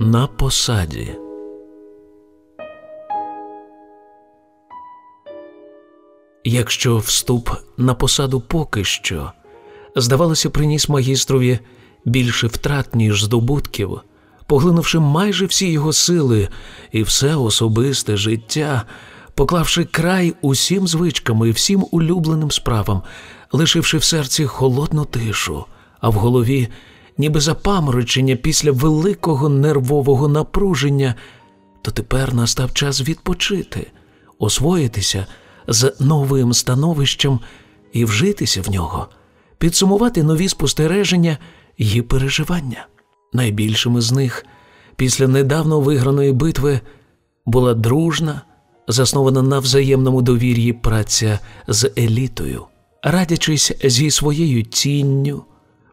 На посаді. Якщо вступ на посаду поки що, здавалося, приніс магістрові більше втрат, ніж здобутків, поглинувши майже всі його сили і все особисте життя, поклавши край усім звичкам і всім улюбленим справам, лишивши в серці холодну тишу, а в голові ніби запаморочення після великого нервового напруження, то тепер настав час відпочити, освоїтися з новим становищем і вжитися в нього, підсумувати нові спостереження і переживання. Найбільшими з них після недавно виграної битви була дружна, заснована на взаємному довір'ї праця з елітою, радячись зі своєю тінню,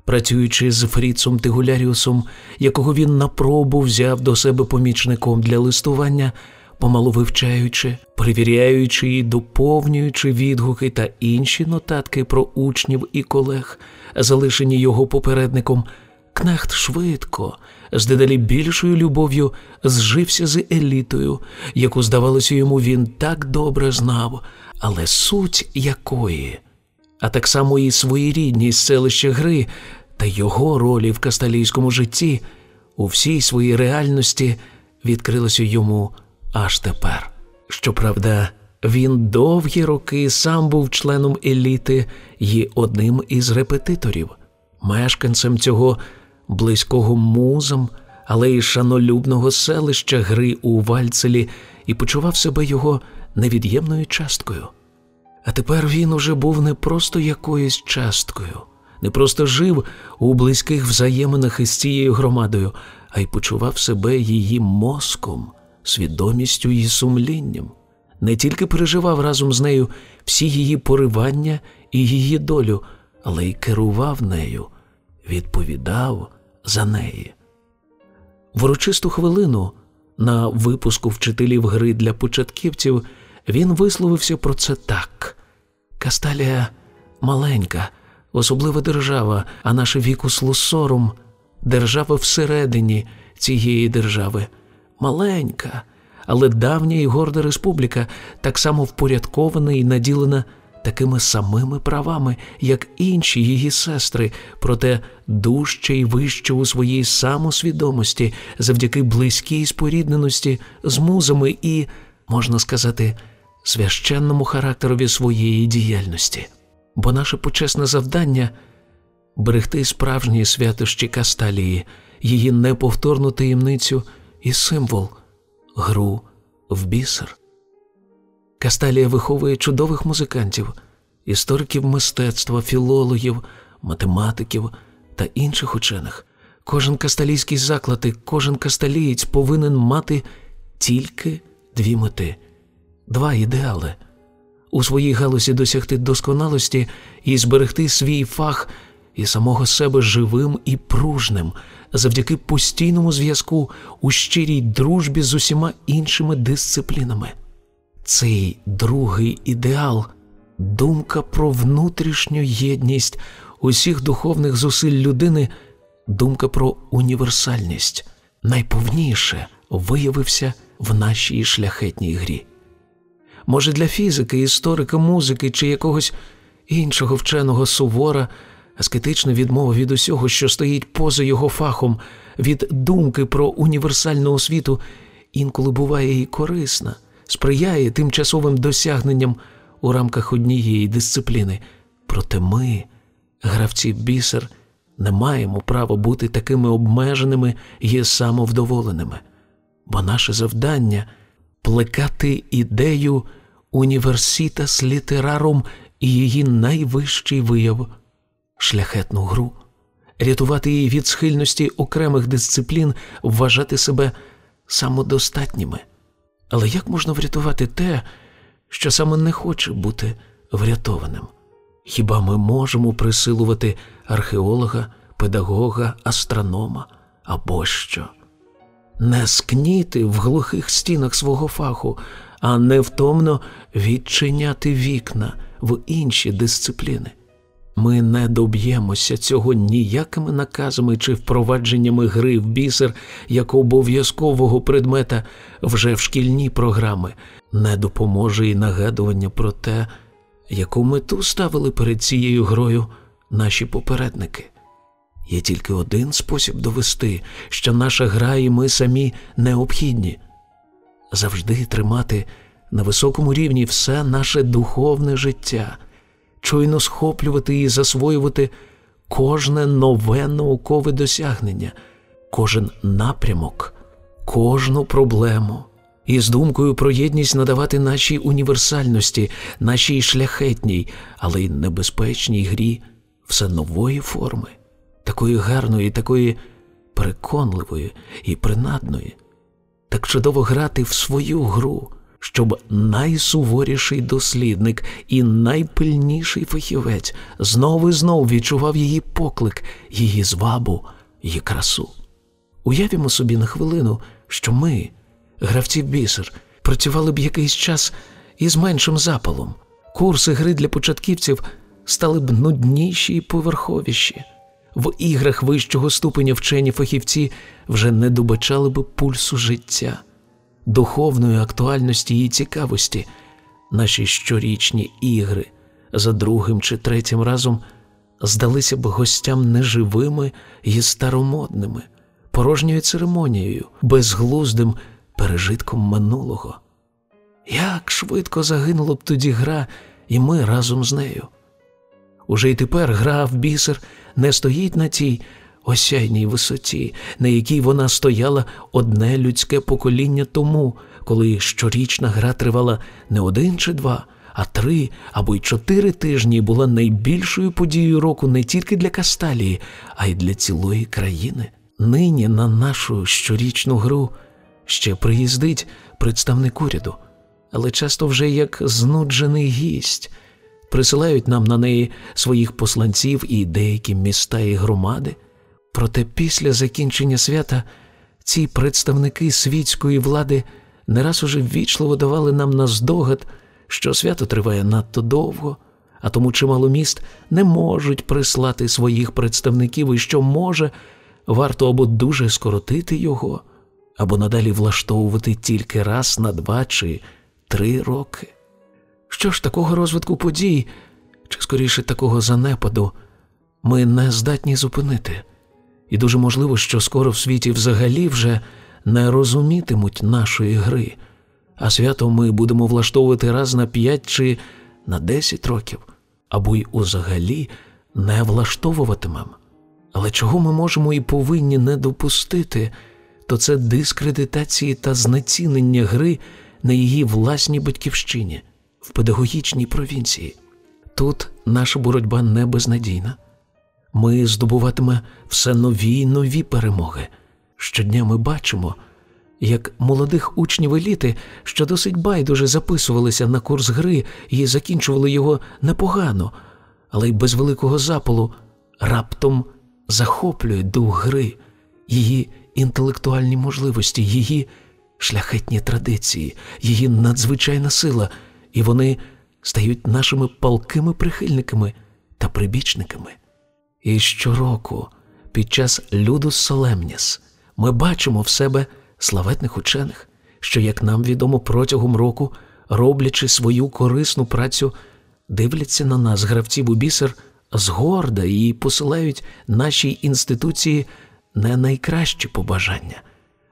працюючи з Фріцом Тигуляріусом, якого він на пробу взяв до себе помічником для листування, помалу вивчаючи, перевіряючи і доповнюючи відгуки та інші нотатки про учнів і колег, залишені його попередником. Кнехт швидко, з дедалі більшою любов'ю зжився з елітою, яку, здавалося, йому він так добре знав, але суть якої, а так само і своєрідність селища гри та його ролі в касталійському житті у всій своїй реальності відкрилося йому аж тепер. Щоправда, він довгі роки сам був членом еліти і одним із репетиторів, мешканцем цього близького музам, але й шанолюбного селища гри у Вальцелі і почував себе його невід'ємною часткою. А тепер він уже був не просто якоюсь часткою, не просто жив у близьких взаєминах із цією громадою, а й почував себе її мозком, свідомістю і сумлінням, не тільки переживав разом з нею всі її поривання і її долю, але й керував нею, відповідав за неї. В урочисту хвилину на випуску вчителів гри для початківців він висловився про це так: Касталія маленька, особлива держава, а наше віку слусором держава всередині цієї держави, маленька, але давня і горда республіка, так само впорядкована і наділена такими самими правами, як інші її сестри, проте дужче і вище у своїй самосвідомості, завдяки близькій спорідненості з музами і, можна сказати, священному характерові своєї діяльності. Бо наше почесне завдання берегти справжні святощі Касталії, її неповторну таємницю і символ гру в бісер. Касталія виховує чудових музикантів, істориків мистецтва, філологів, математиків та інших учених. Кожен касталійський заклад і кожен касталієць повинен мати тільки дві мети, два ідеали у своїй галузі досягти досконалості і зберегти свій фах і самого себе живим і пружним завдяки постійному зв'язку у щирій дружбі з усіма іншими дисциплінами. Цей другий ідеал думка про внутрішню єдність усіх духовних зусиль людини, думка про універсальність найповніше виявився в нашій шляхетній грі. Може, для фізики, історика, музики чи якогось іншого вченого сувора, аскетична відмова від усього, що стоїть поза його фахом, від думки про універсальну освіту, інколи буває і корисна сприяє тимчасовим досягненням у рамках однієї дисципліни. Проте ми, гравці бісер, не маємо права бути такими обмеженими і самовдоволеними, бо наше завдання плекати ідею універсітас літерарум і її найвищий вияв шляхетну гру, рятувати її від схильності окремих дисциплін, вважати себе самодостатніми. Але як можна врятувати те, що саме не хоче бути врятованим? Хіба ми можемо присилувати археолога, педагога, астронома або що? Не скніти в глухих стінах свого фаху, а невтомно відчиняти вікна в інші дисципліни. Ми не доб'ємося цього ніякими наказами чи впровадженнями гри в бісер як обов'язкового предмета вже в шкільні програми, не допоможе і нагадування про те, яку мету ставили перед цією грою наші попередники. Є тільки один спосіб довести, що наша гра і ми самі необхідні завжди тримати на високому рівні все наше духовне життя, чуйно схоплювати і засвоювати кожне нове наукове досягнення, кожен напрямок, кожну проблему. І з думкою про єдність надавати нашій універсальності, нашій шляхетній, але й небезпечній грі все нової форми, такої гарної, такої переконливої і принадної, так чудово грати в свою гру, щоб найсуворіший дослідник і найпильніший фахівець знову і знов відчував її поклик, її звабу, її красу. Уявімо собі на хвилину, що ми, гравці в бісер, працювали б якийсь час із меншим запалом. Курси гри для початківців стали б нудніші і поверховіші. В іграх вищого ступеня вчені фахівці вже не добачали би пульсу життя, духовної актуальності і цікавості. Наші щорічні ігри за другим чи третім разом здалися б гостям неживими і старомодними, порожньою церемонією, безглуздим пережитком минулого. Як швидко загинула б тоді гра, і ми разом з нею. Уже й тепер гра в бісер не стоїть на тій осяйній висоті, на якій вона стояла одне людське покоління тому, коли щорічна гра тривала не один чи два, а три або й чотири тижні була найбільшою подією року не тільки для Касталії, а й для цілої країни. Нині на нашу щорічну гру ще приїздить представник уряду, але часто вже як знуджений гість присилають нам на неї своїх посланців і деякі міста і громади. Проте після закінчення свята ці представники світської влади не раз уже ввічливо давали нам на здогад, що свято триває надто довго, а тому чимало міст не можуть прислати своїх представників і що може, варто або дуже скоротити його, або надалі влаштовувати тільки раз на два чи три роки. Що ж такого розвитку подій, чи скоріше такого занепаду, ми не здатні зупинити, і дуже можливо, що скоро в світі взагалі вже не розумітимуть нашої гри, а свято ми будемо влаштовувати раз на п'ять чи на десять років, або й узагалі не влаштовуватимемо. Але чого ми можемо і повинні не допустити, то це дискредитації та знецінення гри на її власній батьківщині в педагогічній провінції. Тут наша боротьба не безнадійна. Ми здобуватиме все нові й нові перемоги. Щодня ми бачимо, як молодих учнів еліти, що досить байдуже записувалися на курс гри і закінчували його непогано, але й без великого запалу раптом захоплюють дух гри, її інтелектуальні можливості, її шляхетні традиції, її надзвичайна сила і вони стають нашими палкими прихильниками та прибічниками. І щороку, під час Людус Солемніс, ми бачимо в себе славетних учених, що, як нам відомо, протягом року, роблячи свою корисну працю, дивляться на нас, гравців у бісер, згорда і посилають нашій інституції не найкращі побажання,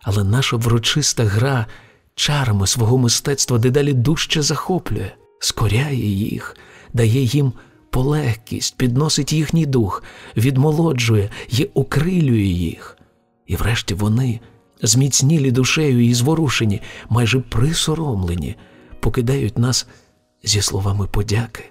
але наша врочиста гра чарами свого мистецтва дедалі дужче захоплює, скоряє їх, дає їм полегкість, підносить їхній дух, відмолоджує і окрилює їх. І врешті вони, зміцнілі душею і зворушені, майже присоромлені, покидають нас зі словами подяки.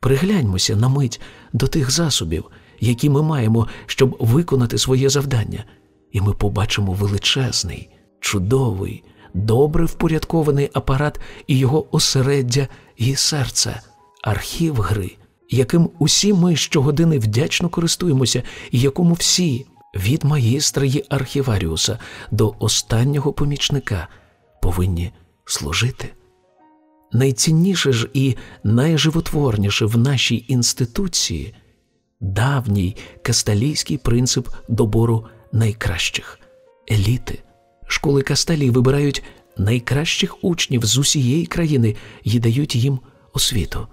Пригляньмося на мить до тих засобів, які ми маємо, щоб виконати своє завдання, і ми побачимо величезний, чудовий, добре впорядкований апарат і його осереддя і серце, архів гри, яким усі ми щогодини вдячно користуємося, і якому всі, від магістра і архіваріуса до останнього помічника, повинні служити. Найцінніше ж і найживотворніше в нашій інституції давній касталійський принцип добору найкращих еліти. Школи Касталії вибирають найкращих учнів з усієї країни і дають їм освіту.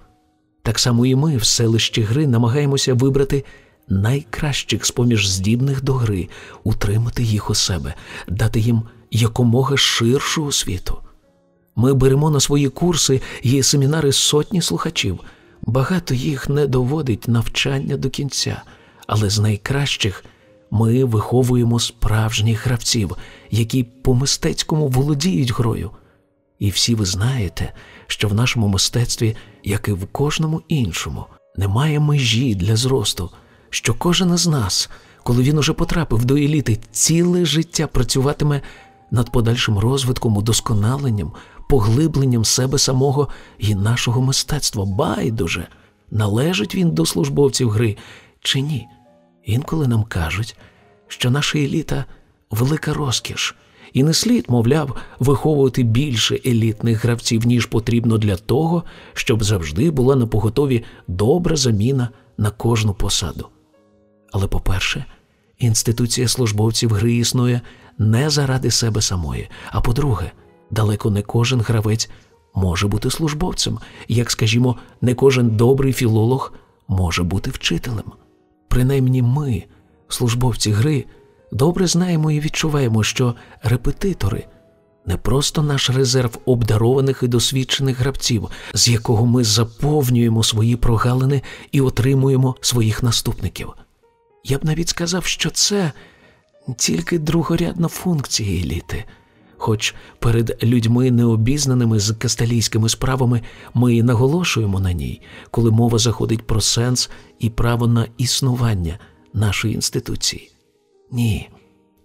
Так само і ми в селищі гри намагаємося вибрати найкращих з поміж здібних до гри, утримати їх у себе, дати їм якомога ширшу освіту. Ми беремо на свої курси і семінари сотні слухачів. Багато їх не доводить навчання до кінця, але з найкращих ми виховуємо справжніх гравців, які по мистецькому володіють грою. І всі ви знаєте, що в нашому мистецтві, як і в кожному іншому, немає межі для зросту, що кожен із нас, коли він уже потрапив до еліти, ціле життя працюватиме над подальшим розвитком, удосконаленням, поглибленням себе самого і нашого мистецтва. Байдуже, належить він до службовців гри чи ні. Інколи нам кажуть, що наша еліта велика розкіш, і не слід, мовляв, виховувати більше елітних гравців, ніж потрібно для того, щоб завжди була на поготові добра заміна на кожну посаду. Але, по-перше, інституція службовців гри існує не заради себе самої, а по-друге, далеко не кожен гравець може бути службовцем, як, скажімо, не кожен добрий філолог може бути вчителем. Принаймні ми, службовці гри, добре знаємо і відчуваємо, що репетитори не просто наш резерв обдарованих і досвідчених гравців, з якого ми заповнюємо свої прогалини і отримуємо своїх наступників. Я б навіть сказав, що це тільки другорядна функція еліти. Хоч перед людьми необізнаними з касталійськими справами ми наголошуємо на ній, коли мова заходить про сенс і право на існування нашої інституції. Ні,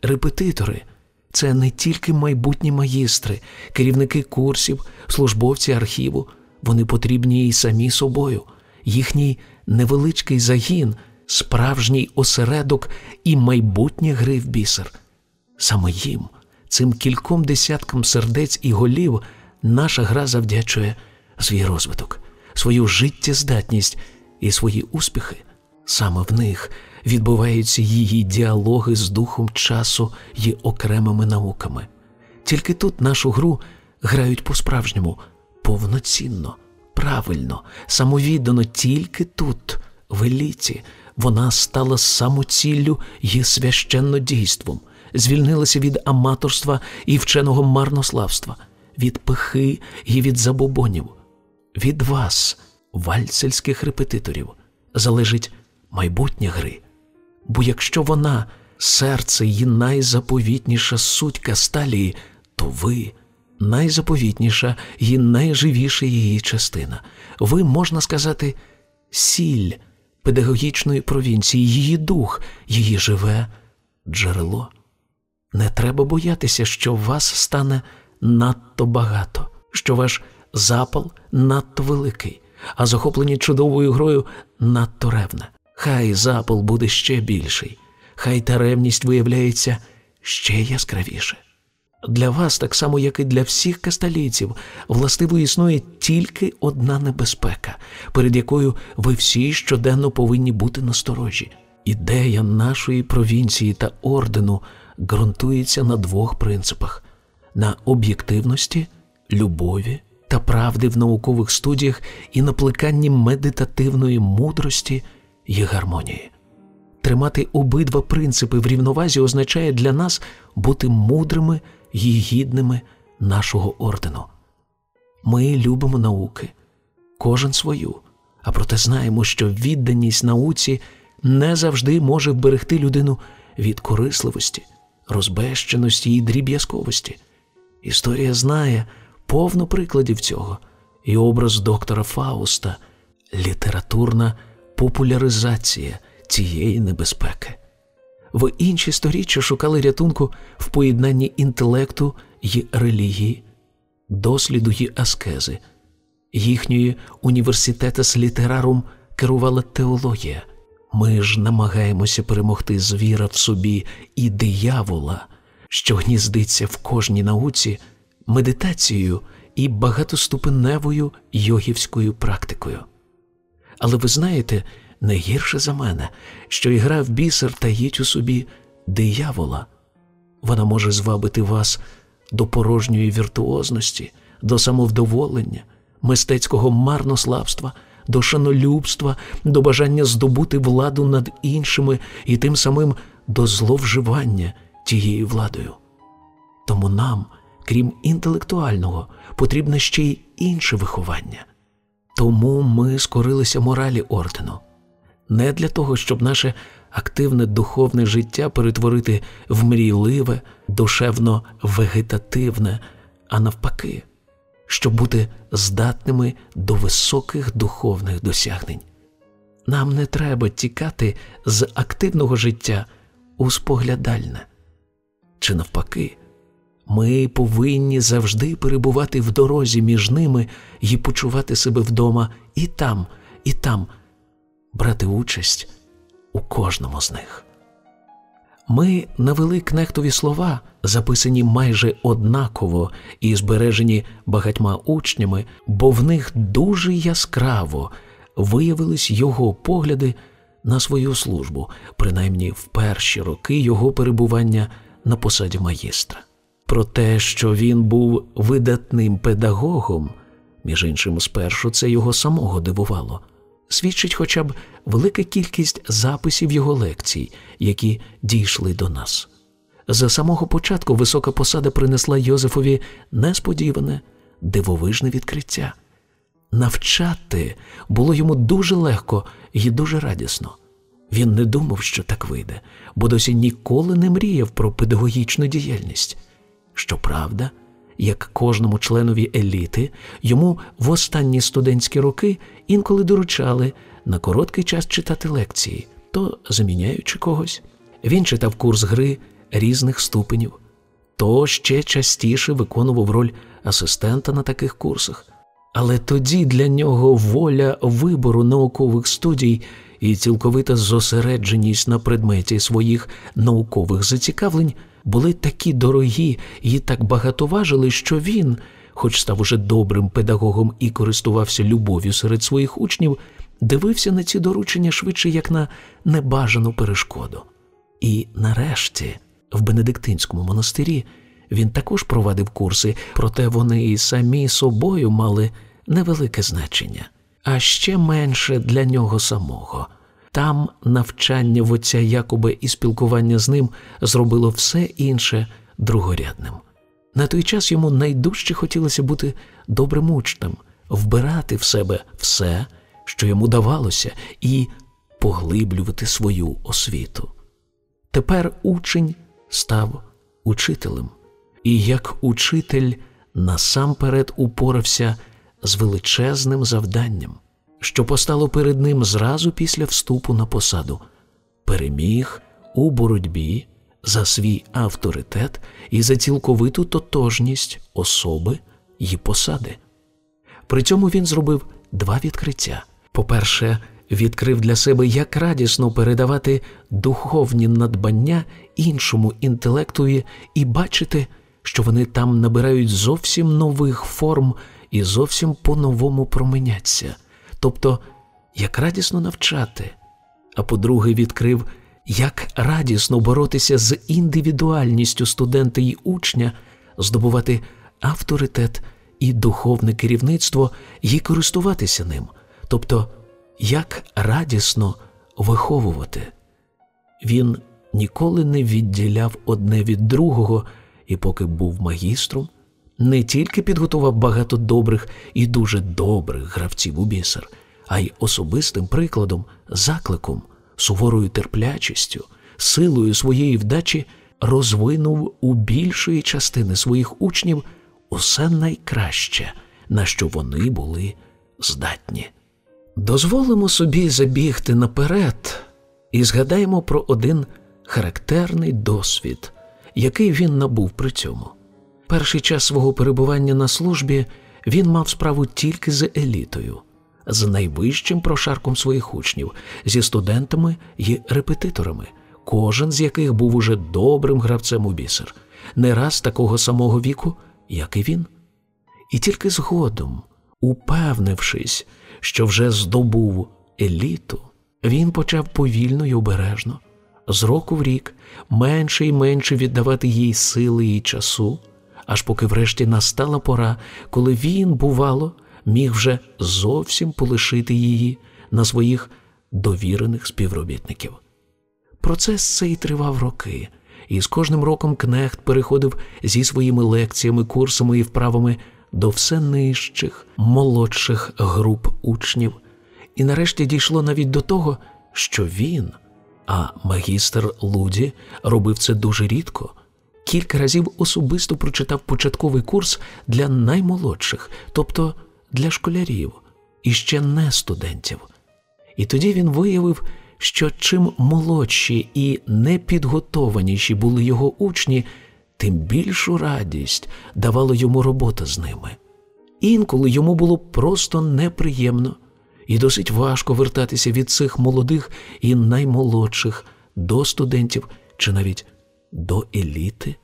репетитори це не тільки майбутні магістри, керівники курсів, службовці архіву, вони потрібні і самі собою, їхній невеличкий загін, справжній осередок і майбутнє гри в бісер. Саме їм цим кільком десяткам сердець і голів наша гра завдячує свій розвиток, свою життєздатність і свої успіхи. Саме в них відбуваються її діалоги з духом часу і окремими науками. Тільки тут нашу гру грають по-справжньому, повноцінно, правильно, самовіддано, тільки тут, в еліті, вона стала самоціллю і священнодійством – звільнилася від аматорства і вченого марнославства, від пихи і від забобонів. Від вас, вальцельських репетиторів, залежить майбутнє гри. Бо якщо вона, серце і найзаповітніша суть Касталії, то ви найзаповітніша і найживіша її частина. Ви, можна сказати, сіль педагогічної провінції, її дух, її живе джерело. Не треба боятися, що вас стане надто багато, що ваш запал надто великий, а захоплені чудовою грою надто ревне. Хай запал буде ще більший, хай та ревність виявляється ще яскравіше. Для вас, так само, як і для всіх касталійців, властиво існує тільки одна небезпека, перед якою ви всі щоденно повинні бути насторожі. Ідея нашої провінції та ордену ґрунтується на двох принципах: на об'єктивності, любові та правди в наукових студіях і на плеканні медитативної мудрості і гармонії. Тримати обидва принципи в рівновазі означає для нас бути мудрими і гідними нашого ордену. Ми любимо науки, кожен свою, а проте знаємо, що відданість науці не завжди може вберегти людину від корисливості розбещеності і дріб'язковості. Історія знає повно прикладів цього, і образ доктора Фауста літературна популяризація цієї небезпеки. В інші сторіччя шукали рятунку в поєднанні інтелекту й релігії, досліду й аскези. Їхньої університетес літерарум керувала теологія. Ми ж намагаємося перемогти звіра в собі і диявола, що гніздиться в кожній науці, медитацією і багатоступеневою йогівською практикою. Але ви знаєте, не гірше за мене, що ігра в бісер таїть у собі диявола. Вона може звабити вас до порожньої віртуозності, до самовдоволення, мистецького марнославства, до шанолюбства, до бажання здобути владу над іншими і тим самим до зловживання тією владою. Тому нам, крім інтелектуального, потрібне ще й інше виховання. Тому ми скорилися моралі ордену. Не для того, щоб наше активне духовне життя перетворити в мрійливе, душевно вегетативне, а навпаки, щоб бути здатними до високих духовних досягнень. Нам не треба тікати з активного життя у споглядальне. Чи навпаки, ми повинні завжди перебувати в дорозі між ними і почувати себе вдома і там, і там, брати участь у кожному з них. Ми навели кнехтові слова, записані майже однаково і збережені багатьма учнями, бо в них дуже яскраво виявились його погляди на свою службу, принаймні в перші роки його перебування на посаді магістра. Про те, що він був видатним педагогом, між іншим, спершу це його самого дивувало, свідчить хоча б велика кількість записів його лекцій, які дійшли до нас. За самого початку висока посада принесла Йозефові несподіване, дивовижне відкриття. Навчати було йому дуже легко і дуже радісно. Він не думав, що так вийде, бо досі ніколи не мріяв про педагогічну діяльність. Щоправда, як кожному членові еліти, йому в останні студентські роки інколи доручали на короткий час читати лекції, то заміняючи когось. Він читав курс гри різних ступенів, то ще частіше виконував роль асистента на таких курсах. Але тоді для нього воля вибору наукових студій і цілковита зосередженість на предметі своїх наукових зацікавлень були такі дорогі і так багатоважили, що він, хоч став уже добрим педагогом і користувався любов'ю серед своїх учнів, дивився на ці доручення швидше як на небажану перешкоду. І нарешті, в Бенедиктинському монастирі, він також провадив курси, проте вони і самі собою мали невелике значення, а ще менше для нього самого. Там навчання в отця Якоби і спілкування з ним зробило все інше другорядним. На той час йому найдужче хотілося бути добрим учнем, вбирати в себе все, що йому давалося, і поглиблювати свою освіту. Тепер учень став учителем, і як учитель насамперед упорався з величезним завданням що постало перед ним зразу після вступу на посаду, переміг у боротьбі за свій авторитет і за цілковиту тотожність особи й посади. При цьому він зробив два відкриття. По-перше, відкрив для себе, як радісно передавати духовні надбання іншому інтелектові і бачити, що вони там набирають зовсім нових форм і зовсім по-новому променяться тобто як радісно навчати, а по-друге, відкрив, як радісно боротися з індивідуальністю студента і учня, здобувати авторитет і духовне керівництво і користуватися ним, тобто як радісно виховувати. Він ніколи не відділяв одне від другого, і поки був магістром, не тільки підготував багато добрих і дуже добрих гравців у бісер, а й особистим прикладом, закликом, суворою терплячістю, силою своєї вдачі розвинув у більшої частини своїх учнів усе найкраще, на що вони були здатні. Дозволимо собі забігти наперед і згадаємо про один характерний досвід, який він набув при цьому. Перший час свого перебування на службі він мав справу тільки з елітою, з найвищим прошарком своїх учнів, зі студентами і репетиторами, кожен з яких був уже добрим гравцем у бісер, не раз такого самого віку, як і він. І тільки згодом, упевнившись, що вже здобув еліту, він почав повільно й обережно, з року в рік менше і менше віддавати їй сили і часу, аж поки врешті настала пора, коли він, бувало, міг вже зовсім полишити її на своїх довірених співробітників. Процес цей тривав роки, і з кожним роком Кнехт переходив зі своїми лекціями, курсами і вправами до все нижчих, молодших груп учнів, і нарешті дійшло навіть до того, що він, а магістр Луді робив це дуже рідко. Кілька разів особисто прочитав початковий курс для наймолодших, тобто для школярів і ще не студентів. І тоді він виявив, що чим молодші і непідготованіші були його учні, тим більшу радість давала йому робота з ними. Інколи йому було просто неприємно і досить важко вертатися від цих молодих і наймолодших до студентів чи навіть до еліти.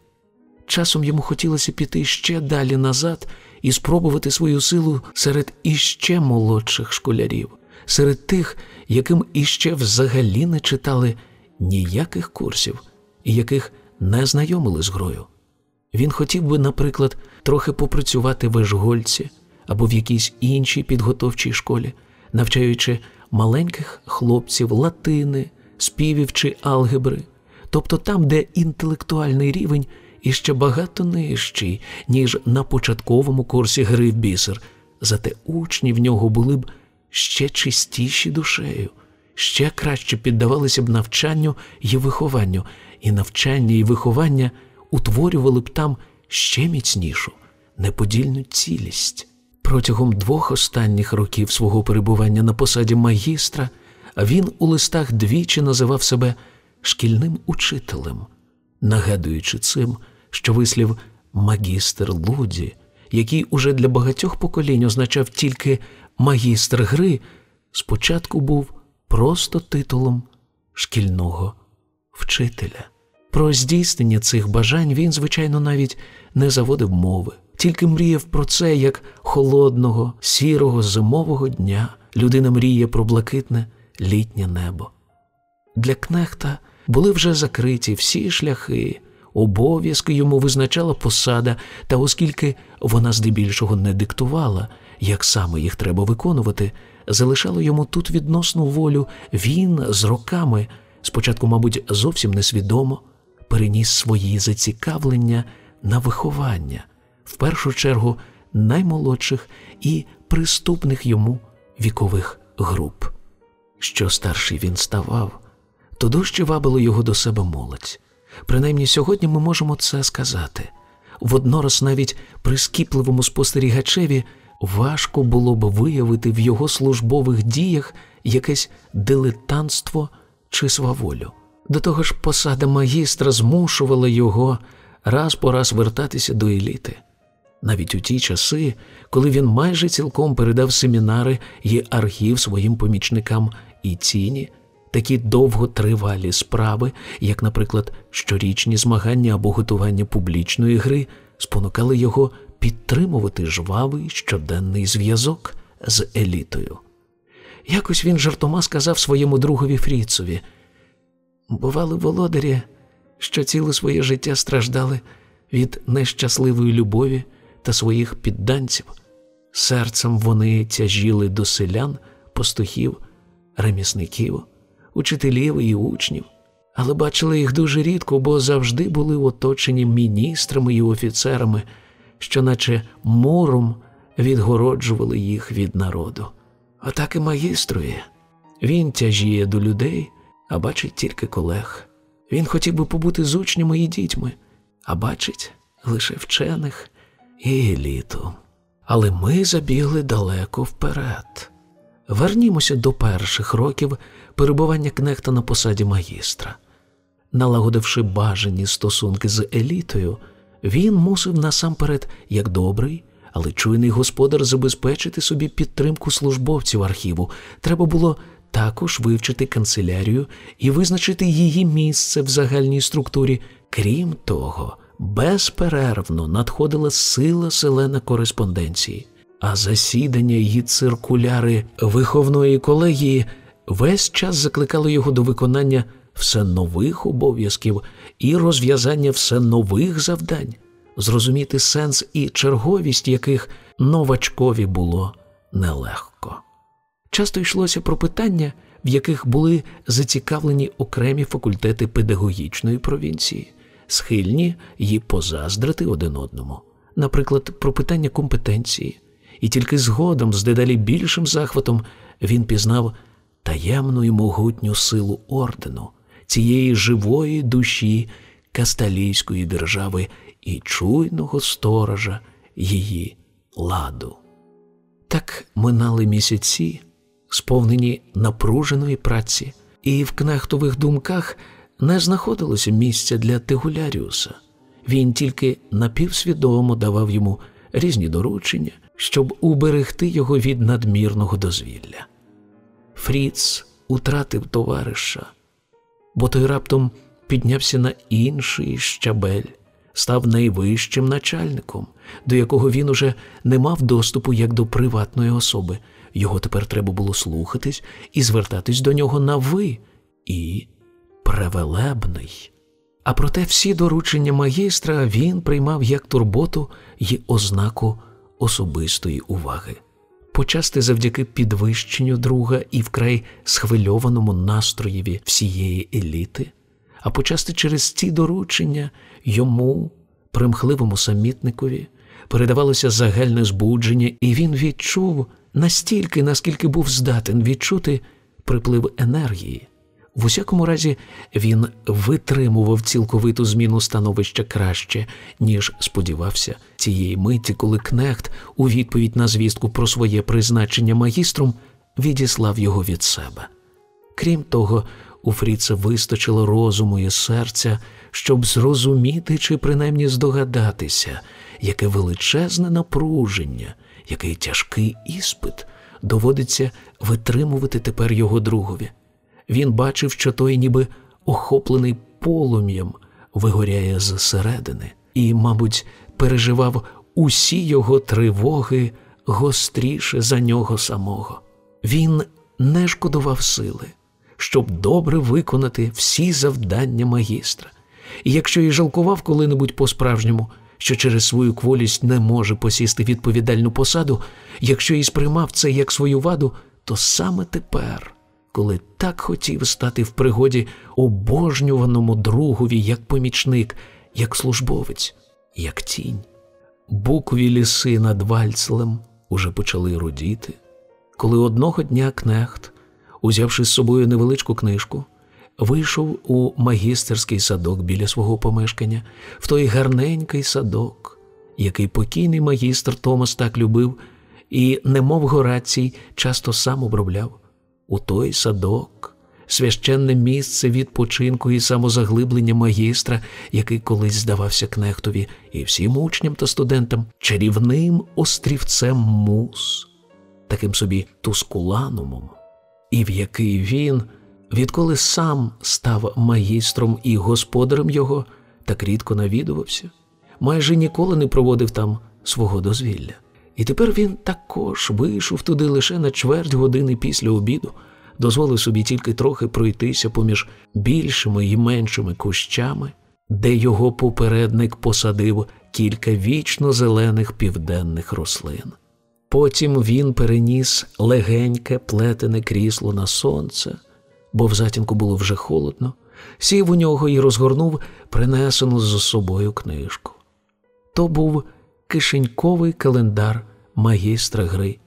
Часом йому хотілося піти ще далі назад і спробувати свою силу серед іще молодших школярів, серед тих, яким іще взагалі не читали ніяких курсів і яких не знайомили з грою. Він хотів би, наприклад, трохи попрацювати в Ешгольці або в якійсь іншій підготовчій школі, навчаючи маленьких хлопців латини, співів чи алгебри, тобто там, де інтелектуальний рівень іще багато нижчий, ніж на початковому курсі гри в бісер, зате учні в нього були б ще чистіші душею, ще краще піддавалися б навчанню і вихованню, і навчання і виховання утворювали б там ще міцнішу, неподільну цілість. Протягом двох останніх років свого перебування на посаді магістра він у листах двічі називав себе шкільним учителем, нагадуючи цим, що вислів магістр Луді, який уже для багатьох поколінь означав тільки магістр гри, спочатку був просто титулом шкільного вчителя. Про здійснення цих бажань він, звичайно, навіть не заводив мови, тільки мріяв про це як холодного, сірого зимового дня людина мріє про блакитне літнє небо. Для кнехта були вже закриті всі шляхи, обов'язки йому визначала посада, та оскільки вона здебільшого не диктувала, як саме їх треба виконувати, залишало йому тут відносну волю, він з роками, спочатку, мабуть, зовсім несвідомо, переніс свої зацікавлення на виховання, в першу чергу наймолодших і приступних йому вікових груп. Що старший він ставав, то дужче вабило його до себе молодь. Принаймні сьогодні ми можемо це сказати. Воднораз навіть прискіпливому спостерігачеві важко було б виявити в його службових діях якесь дилетантство чи сваволю. До того ж, посада магістра змушувала його раз по раз вертатися до еліти. Навіть у ті часи, коли він майже цілком передав семінари і архів своїм помічникам і ціні, такі довготривалі справи, як, наприклад, щорічні змагання або готування публічної гри, спонукали його підтримувати жвавий щоденний зв'язок з елітою. Якось він жартома сказав своєму другові Фріцові бували володарі, що ціле своє життя страждали від нещасливої любові та своїх підданців. Серцем вони тяжіли до селян, пастухів, ремісників, учителів і учнів, але бачили їх дуже рідко, бо завжди були оточені міністрами і офіцерами, що, наче мором, відгороджували їх від народу. Отак і магіструє. Він тяжіє до людей, а бачить тільки колег. Він хотів би побути з учнями і дітьми, а бачить лише вчених і еліту. Але ми забігли далеко вперед. Вернімося до перших років перебування кнехта на посаді магістра. Налагодивши бажані стосунки з елітою, він мусив насамперед, як добрий, але чуйний господар забезпечити собі підтримку службовців архіву. Треба було також вивчити канцелярію і визначити її місце в загальній структурі. Крім того, безперервно надходила сила селена кореспонденції, а засідання і циркуляри виховної колегії весь час закликали його до виконання все нових обов'язків і розв'язання все нових завдань, зрозуміти сенс і черговість яких новачкові було нелегко. Часто йшлося про питання, в яких були зацікавлені окремі факультети педагогічної провінції, схильні її позаздрити один одному, наприклад, про питання компетенції, і тільки згодом, з дедалі більшим захватом, він пізнав таємну і могутню силу ордену, цієї живої душі касталійської держави і чуйного сторожа її ладу. Так минали місяці, сповнені напруженої праці, і в кнехтових думках не знаходилося місця для Тегуляріуса. Він тільки напівсвідомо давав йому різні доручення, щоб уберегти його від надмірного дозвілля. Фріц утратив товариша, бо той раптом піднявся на інший щабель, став найвищим начальником, до якого він уже не мав доступу як до приватної особи. Його тепер треба було слухатись і звертатись до нього на ви і превелебний. А проте всі доручення магістра він приймав як турботу й ознаку особистої уваги. Почасти завдяки підвищенню друга і вкрай схвильованому настроєві всієї еліти, а почасти через ці доручення йому, примхливому самітникові, передавалося загальне збудження, і він відчув настільки, наскільки був здатен відчути приплив енергії. В усякому разі, він витримував цілковиту зміну становища краще, ніж сподівався цієї миті, коли Кнехт у відповідь на звістку про своє призначення магістром відіслав його від себе. Крім того, у Фріца вистачило розуму і серця, щоб зрозуміти чи принаймні здогадатися, яке величезне напруження, який тяжкий іспит доводиться витримувати тепер його другові. Він бачив, що той, ніби охоплений полум'ям, вигоряє зсередини, і, мабуть, переживав усі його тривоги гостріше за нього самого. Він не шкодував сили, щоб добре виконати всі завдання магістра, і якщо і жалкував коли-небудь по-справжньому, що через свою кволість не може посісти відповідальну посаду, якщо і сприймав це як свою ваду, то саме тепер коли так хотів стати в пригоді обожнюваному другові як помічник, як службовець, як тінь. Букові ліси над Вальцелем уже почали родіти, коли одного дня кнехт, узявши з собою невеличку книжку, вийшов у магістерський садок біля свого помешкання, в той гарненький садок, який покійний магістр Томас так любив і, немов Горацій, часто сам обробляв у той садок, священне місце відпочинку і самозаглиблення магістра, який колись здавався кнехтові і всім учням та студентам чарівним острівцем мус, таким собі тускуланумом, і в який він, відколи сам став магістром і господарем його, так рідко навідувався, майже ніколи не проводив там свого дозвілля. І тепер він також вийшов туди лише на чверть години після обіду, дозволив собі тільки трохи пройтися поміж більшими і меншими кущами, де його попередник посадив кілька вічно зелених південних рослин. Потім він переніс легеньке плетене крісло на сонце, бо в затінку було вже холодно, сів у нього і розгорнув принесену з собою книжку. То був кишеньковий календар магістра гри,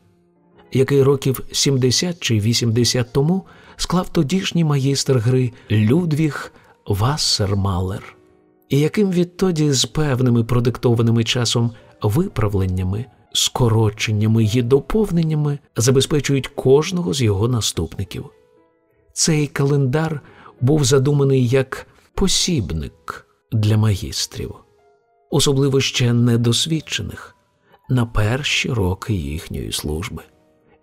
який років 70 чи 80 тому склав тодішній магістр гри Людвіг Вассермалер, і яким відтоді з певними продиктованими часом виправленнями, скороченнями і доповненнями забезпечують кожного з його наступників. Цей календар був задуманий як посібник для магістрів особливо ще недосвідчених, на перші роки їхньої служби.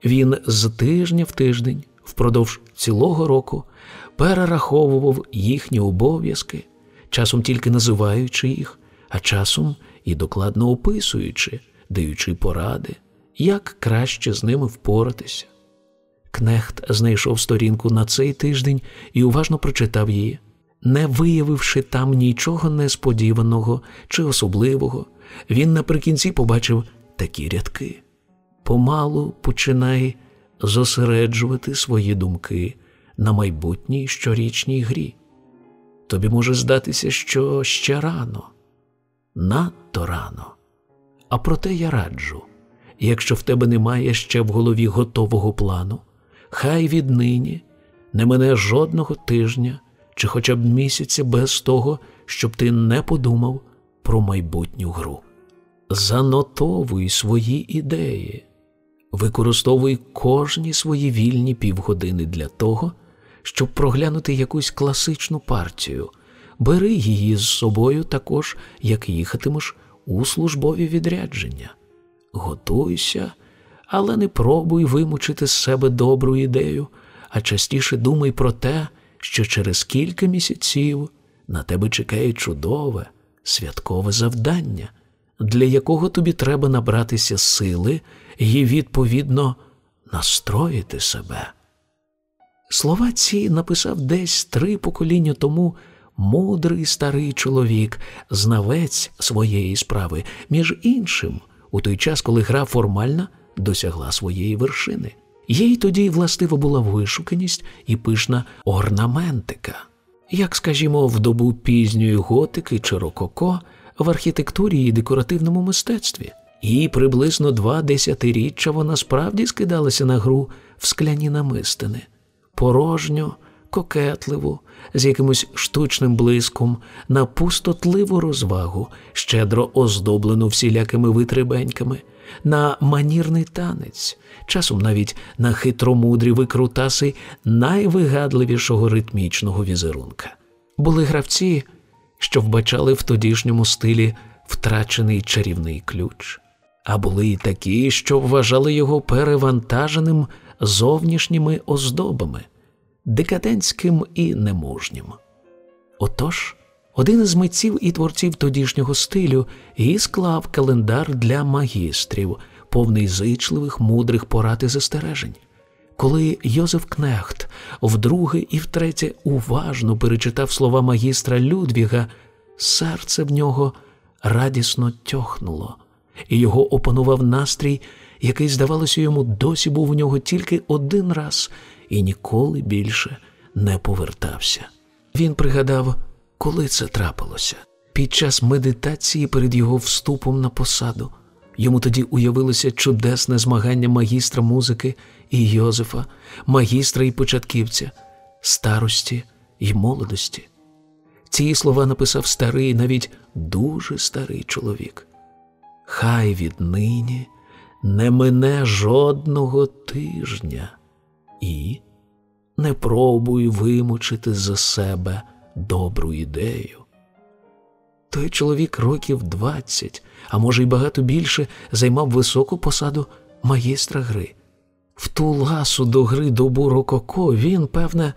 Він з тижня в тиждень, впродовж цілого року, перераховував їхні обов'язки, часом тільки називаючи їх, а часом і докладно описуючи, даючи поради, як краще з ними впоратися. Кнехт знайшов сторінку на цей тиждень і уважно прочитав її, не виявивши там нічого несподіваного чи особливого, він наприкінці побачив такі рядки. Помалу починай зосереджувати свої думки на майбутній щорічній грі. Тобі може здатися, що ще рано, надто рано. А проте я раджу, якщо в тебе немає ще в голові готового плану, хай віднині не мене жодного тижня чи хоча б місяця без того, щоб ти не подумав про майбутню гру. Занотовуй свої ідеї, використовуй кожні свої вільні півгодини для того, щоб проглянути якусь класичну партію. Бери її з собою також, як їхатимеш у службові відрядження. Готуйся, але не пробуй вимучити з себе добру ідею, а частіше думай про те, що через кілька місяців на тебе чекає чудове, святкове завдання, для якого тобі треба набратися сили і, відповідно, настроїти себе. Слова ці написав десь три покоління тому мудрий старий чоловік, знавець своєї справи, між іншим, у той час, коли гра формально досягла своєї вершини. Їй тоді властива була вишуканість і пишна орнаментика, як, скажімо, в добу пізньої готики чи рококо в архітектурі і декоративному мистецтві. І приблизно два десятиріччя вона справді скидалася на гру в скляні намистини, порожньо, кокетливу, з якимось штучним блиском, на пустотливу розвагу, щедро оздоблену всілякими витребеньками, на манірний танець, часом навіть на хитромудрі викрутаси найвигадливішого ритмічного візерунка. Були гравці, що вбачали в тодішньому стилі втрачений чарівний ключ, а були й такі, що вважали його перевантаженим зовнішніми оздобами, декадентським і немужнім. Отож, один із митців і творців тодішнього стилю і склав календар для магістрів, повний зичливих, мудрих порад і застережень. Коли Йозеф Кнехт вдруге і втретє уважно перечитав слова магістра Людвіга, серце в нього радісно тьохнуло, і його опанував настрій, який, здавалося, йому досі був у нього тільки один раз і ніколи більше не повертався. Він пригадав, коли це трапилося, під час медитації перед його вступом на посаду. Йому тоді уявилося чудесне змагання магістра музики і Йозефа, магістра і початківця, старості й молодості. Ці слова написав старий, навіть дуже старий чоловік. Хай віднині не мине жодного тижня і не пробуй вимучити за себе добру ідею. Той чоловік років двадцять, а може й багато більше, займав високу посаду магістра гри. В ту ласу до гри добу Рококо він, певне,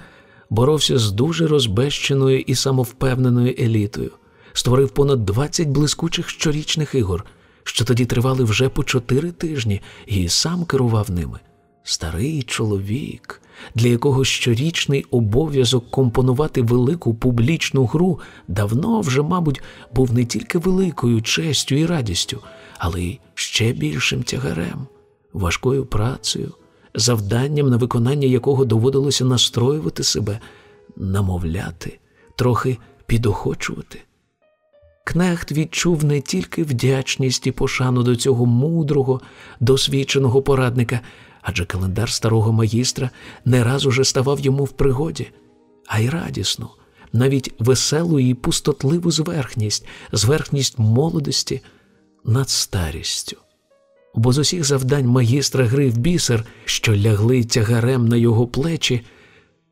боровся з дуже розбещеною і самовпевненою елітою, створив понад 20 блискучих щорічних ігор, що тоді тривали вже по чотири тижні, і сам керував ними. Старий чоловік, для якого щорічний обов'язок компонувати велику публічну гру давно вже, мабуть, був не тільки великою честю і радістю, але й ще більшим тягарем, важкою працею, завданням, на виконання якого доводилося настроювати себе, намовляти, трохи підохочувати. Кнехт відчув не тільки вдячність і пошану до цього мудрого, досвідченого порадника адже календар старого магістра не раз уже ставав йому в пригоді, а й радісну, навіть веселу і пустотливу зверхність, зверхність молодості над старістю. Бо з усіх завдань магістра гри в бісер, що лягли тягарем на його плечі,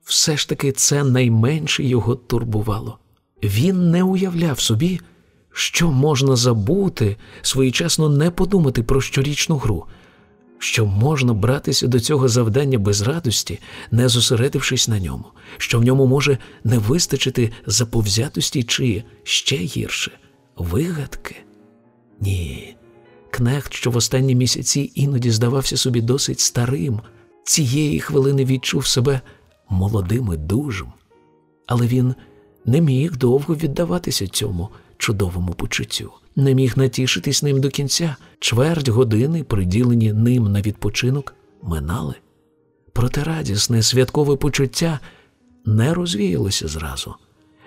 все ж таки це найменше його турбувало. Він не уявляв собі, що можна забути, своєчасно не подумати про щорічну гру що можна братися до цього завдання без радості, не зосередившись на ньому, що в ньому може не вистачити заповзятості чи ще гірше вигадки? Ні. Кнехт, що в останні місяці іноді здавався собі досить старим, цієї хвилини відчув себе молодим і дужим, але він не міг довго віддаватися цьому чудовому почуттю, не міг натішитись ним до кінця. Чверть години, приділені ним на відпочинок, минали. Проте радісне святкове почуття не розвіялося зразу.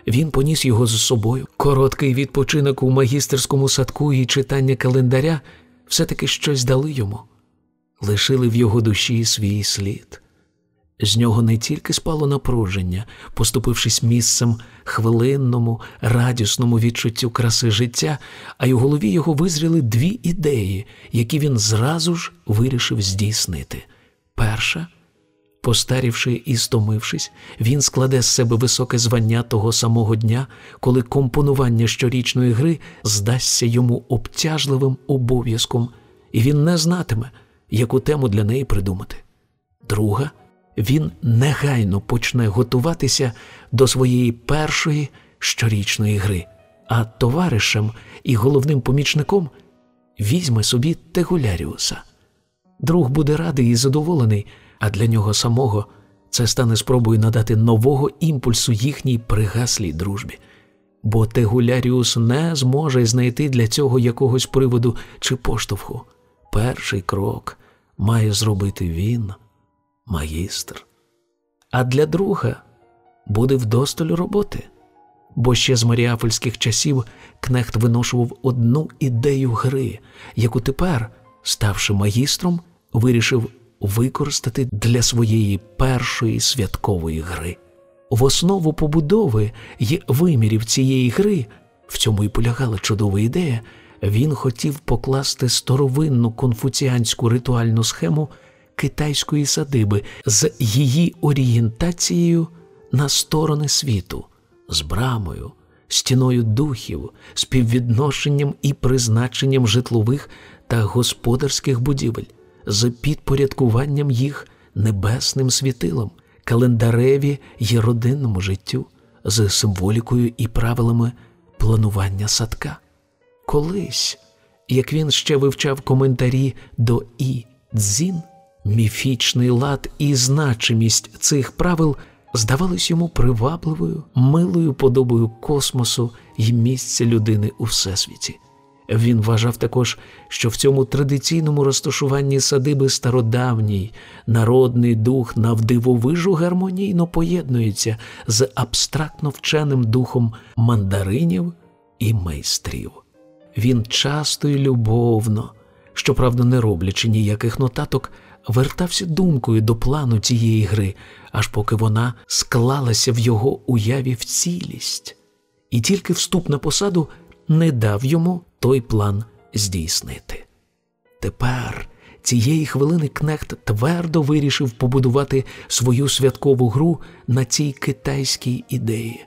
Він поніс його з собою. Короткий відпочинок у магістерському садку і читання календаря все-таки щось дали йому, лишили в його душі свій слід. З нього не тільки спало напруження, поступившись місцем хвилинному, радісному відчуттю краси життя, а й у голові його визріли дві ідеї, які він зразу ж вирішив здійснити. Перша Постарівши і стомившись, він складе з себе високе звання того самого дня, коли компонування щорічної гри здасться йому обтяжливим обов'язком, і він не знатиме, яку тему для неї придумати. Друга, він негайно почне готуватися до своєї першої щорічної гри, а товаришем і головним помічником візьме собі Тегуляріуса. Друг буде радий і задоволений а для нього самого це стане спробою надати нового імпульсу їхній пригаслій дружбі. Бо Тегуляріус не зможе знайти для цього якогось приводу чи поштовху. Перший крок має зробити він, магістр. А для друга буде вдосталь роботи, бо ще з маріафольських часів кнехт виношував одну ідею гри, яку тепер, ставши магістром, вирішив використати для своєї першої святкової гри. В основу побудови й вимірів цієї гри, в цьому й полягала чудова ідея, він хотів покласти старовинну конфуціанську ритуальну схему китайської садиби з її орієнтацією на сторони світу, з брамою, стіною духів, співвідношенням і призначенням житлових та господарських будівель з підпорядкуванням їх небесним світилом, календареві й родинному життю, з символікою і правилами планування садка. Колись, як він ще вивчав коментарі до І Дзін, міфічний лад і значимість цих правил здавались йому привабливою, милою подобою космосу і місця людини у всесвіті. Він вважав також, що в цьому традиційному розташуванні садиби стародавній народний дух навдивовижу гармонійно поєднується з абстрактно вченим духом мандаринів і майстрів. Він часто й любовно, щоправда, не роблячи ніяких нотаток, вертався думкою до плану цієї гри, аж поки вона склалася в його уяві в цілість, і тільки вступ на посаду не дав йому той план здійснити. Тепер цієї хвилини Кнехт твердо вирішив побудувати свою святкову гру на цій китайській ідеї.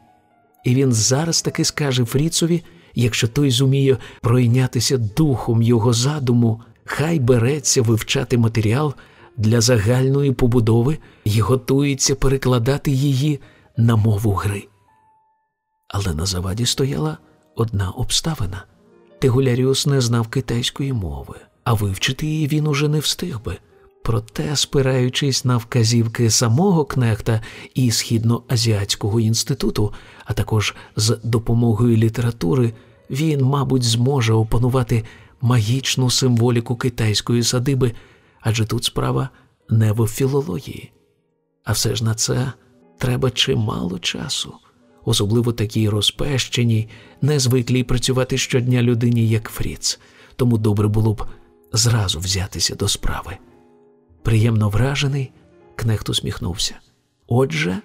І він зараз таки скаже Фріцові, якщо той зуміє пройнятися духом його задуму, хай береться вивчати матеріал для загальної побудови і готується перекладати її на мову гри. Але на заваді стояла одна обставина. Тегуляріус не знав китайської мови, а вивчити її він уже не встиг би. Проте, спираючись на вказівки самого кнехта і Східноазіатського інституту, а також з допомогою літератури, він, мабуть, зможе опанувати магічну символіку китайської садиби, адже тут справа не в філології. А все ж на це треба чимало часу особливо такій розпещеній, незвиклій працювати щодня людині, як Фріц, тому добре було б зразу взятися до справи. Приємно вражений, кнехт усміхнувся. Отже,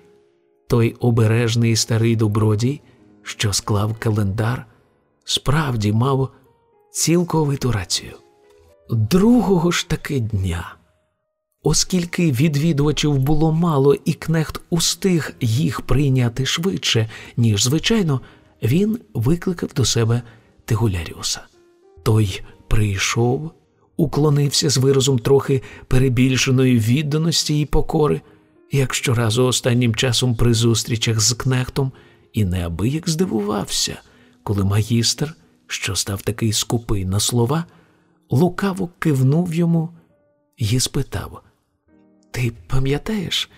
той обережний старий добродій, що склав календар, справді мав цілковиту рацію. Другого ж таки дня. Оскільки відвідувачів було мало, і кнехт устиг їх прийняти швидше, ніж звичайно, він викликав до себе Тегуляріуса. Той прийшов, уклонився з виразом трохи перебільшеної відданості і покори, як щоразу останнім часом при зустрічах з кнехтом, і неабияк здивувався, коли магістр, що став такий скупий на слова, лукаво кивнув йому і спитав Ти пам'ятаєш,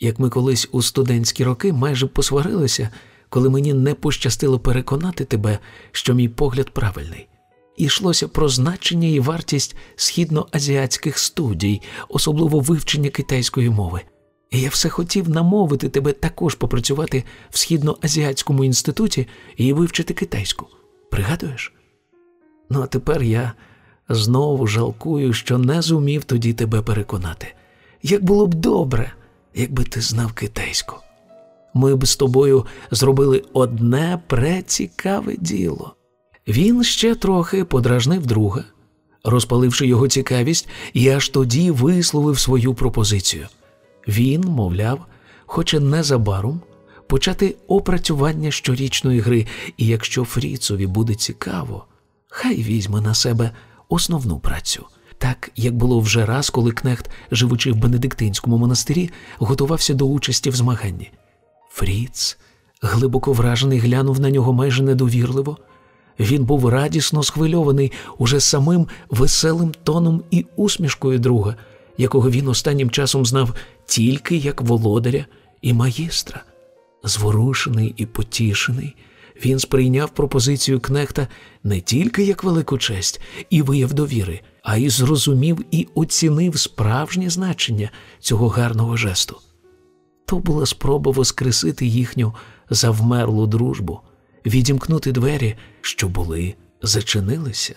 як ми колись у студентські роки майже посварилися, коли мені не пощастило переконати тебе, що мій погляд правильний? Ішлося про значення і вартість східноазіатських студій, особливо вивчення китайської мови. І я все хотів намовити тебе також попрацювати в східноазіатському інституті і вивчити китайську. Пригадуєш? Ну, а тепер я знову жалкую, що не зумів тоді тебе переконати. Як було б добре, якби ти знав китайську. Ми б з тобою зробили одне прецікаве діло. Він ще трохи подражнив друга, розпаливши його цікавість, і аж тоді висловив свою пропозицію. Він, мовляв, хоче незабаром почати опрацювання щорічної гри, і якщо Фріцові буде цікаво, хай візьме на себе основну працю. Так, як було вже раз, коли Кнехт, живучи в Бенедиктинському монастирі, готувався до участі в змаганні. Фріц, глибоко вражений, глянув на нього майже недовірливо. Він був радісно схвильований уже самим веселим тоном і усмішкою друга, якого він останнім часом знав тільки як володаря і магістра. Зворушений і потішений, він сприйняв пропозицію кнехта не тільки як велику честь і вияв довіри, а й зрозумів і оцінив справжнє значення цього гарного жесту. То була спроба воскресити їхню завмерлу дружбу, відімкнути двері, що були, зачинилися.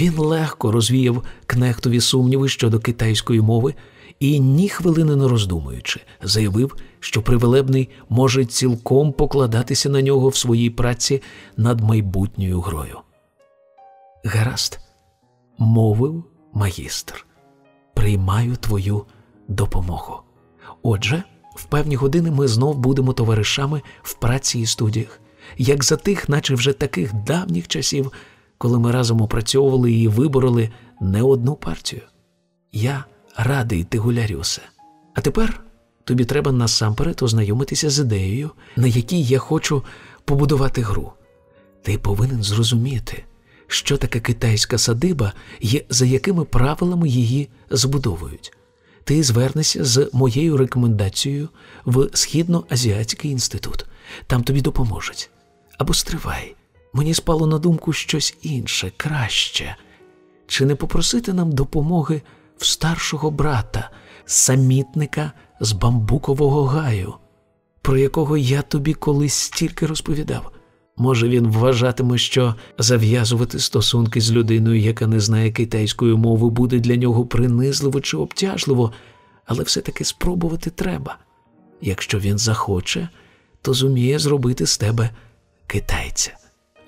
Він легко розвіяв кнехтові сумніви щодо китайської мови і, ні хвилини не роздумуючи, заявив, що привелебний може цілком покладатися на нього в своїй праці над майбутньою грою. Гаразд, мовив магістр, приймаю твою допомогу. Отже, в певні години ми знов будемо товаришами в праці і студіях, як за тих, наче вже таких давніх часів, коли ми разом опрацьовували і вибороли не одну партію. Я радий ти, Гуляріусе. А тепер тобі треба насамперед ознайомитися з ідеєю, на якій я хочу побудувати гру. Ти повинен зрозуміти, що таке китайська садиба і за якими правилами її збудовують. Ти звернешся з моєю рекомендацією в Східноазіатський інститут. Там тобі допоможуть. Або стривай, мені спало на думку щось інше, краще. Чи не попросити нам допомоги в старшого брата, самітника з бамбукового гаю, про якого я тобі колись стільки розповідав? Може, він вважатиме, що зав'язувати стосунки з людиною, яка не знає китайської мови, буде для нього принизливо чи обтяжливо, але все-таки спробувати треба. Якщо він захоче, то зуміє зробити з тебе китайця.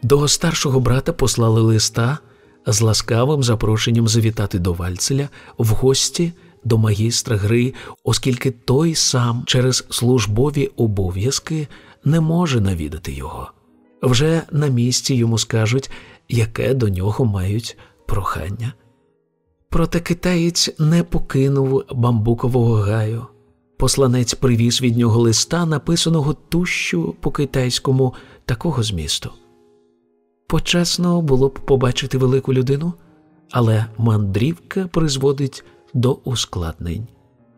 До старшого брата послали листа з ласкавим запрошенням завітати до Вальцеля в гості до магістра гри, оскільки той сам через службові обов'язки не може навідати його. Вже на місці йому скажуть, яке до нього мають прохання. Проте китаєць не покинув бамбукового гаю. Посланець привіз від нього листа, написаного тущу по китайському такого змісту. Почесно було б побачити велику людину, але мандрівка призводить до ускладнень.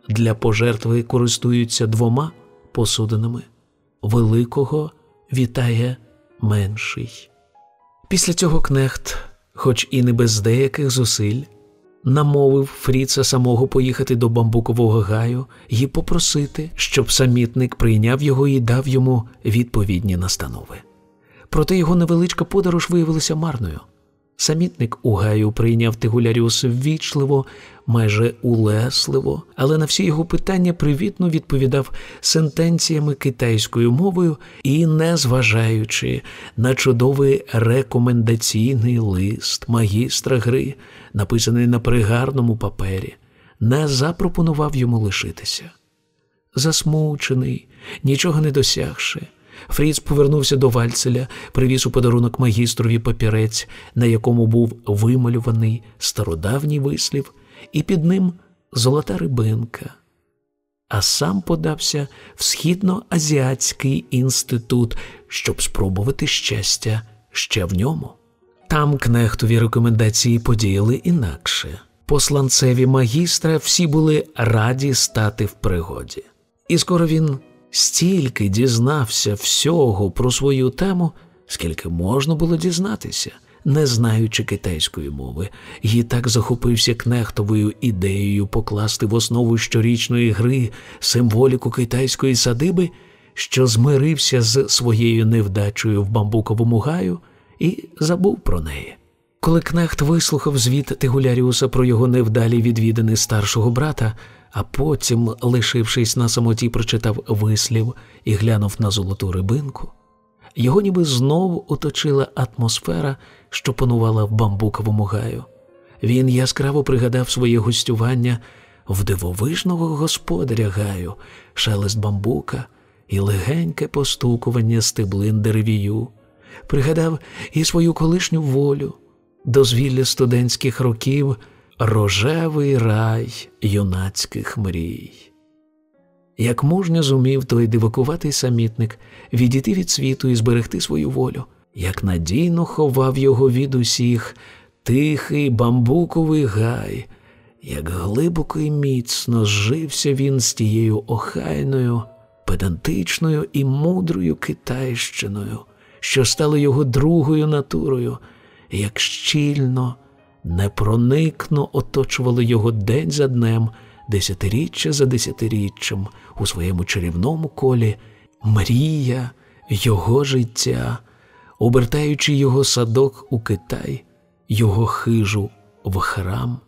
Для пожертви користуються двома посудинами. Великого вітає менший. Після цього кнехт, хоч і не без деяких зусиль, намовив Фріца самого поїхати до бамбукового гаю і попросити, щоб самітник прийняв його і дав йому відповідні настанови. Проте його невеличка подорож виявилася марною. Самітник у гаю прийняв Тигуляріус ввічливо, майже улесливо, але на всі його питання привітно відповідав сентенціями китайською мовою і, не зважаючи на чудовий рекомендаційний лист магістра гри, написаний на пригарному папері, не запропонував йому лишитися. Засмучений, нічого не досягши. Фріц повернувся до Вальцеля, привіз у подарунок магістрові папірець, на якому був вималюваний стародавній вислів, і під ним золота рибинка. А сам подався в Східноазіатський інститут, щоб спробувати щастя ще в ньому. Там кнехтові рекомендації подіяли інакше. посланцеві магістра всі були раді стати в пригоді. І скоро він стільки дізнався всього про свою тему, скільки можна було дізнатися, не знаючи китайської мови, і так захопився кнехтовою ідеєю покласти в основу щорічної гри символіку китайської садиби, що змирився з своєю невдачею в бамбуковому гаю і забув про неї. Коли Кнехт вислухав звіт Тигуляріуса про його невдалі відвідини старшого брата, а потім, лишившись на самоті, прочитав вислів і глянув на золоту рибинку, його ніби знову оточила атмосфера, що панувала в бамбуковому гаю. Він яскраво пригадав своє гостювання в дивовижного господаря гаю, шелест бамбука і легеньке постукування стеблин деревію, пригадав і свою колишню волю дозвілля студентських років, рожевий рай юнацьких мрій. Як мужньо зумів той дивакуватий самітник відійти від світу і зберегти свою волю, як надійно ховав його від усіх тихий бамбуковий гай, як глибоко і міцно зжився він з тією охайною, педантичною і мудрою китайщиною, що стала його другою натурою як щільно, непроникно оточували його день за днем, десятиріччя за десятиріччям у своєму чарівному колі мрія, його життя, обертаючи його садок у Китай, його хижу в храм,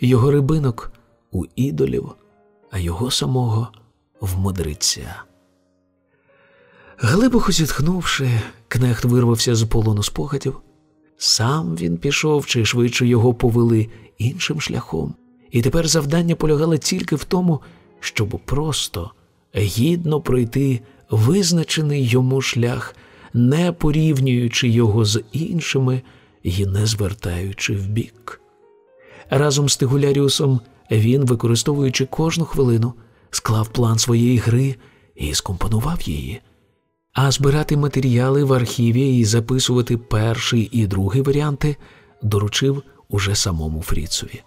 його рибинок у ідолів, а його самого в мудреця. Глибоко зітхнувши, кнехт вирвався з полону спогадів. Сам він пішов, чи швидше його повели іншим шляхом, і тепер завдання полягало тільки в тому, щоб просто гідно пройти визначений йому шлях, не порівнюючи його з іншими і не звертаючи вбік. Разом з Тигуляріусом він, використовуючи кожну хвилину, склав план своєї гри і скомпонував її. А збирати матеріали в архіві і записувати перший і другий варіанти доручив уже самому Фріцові.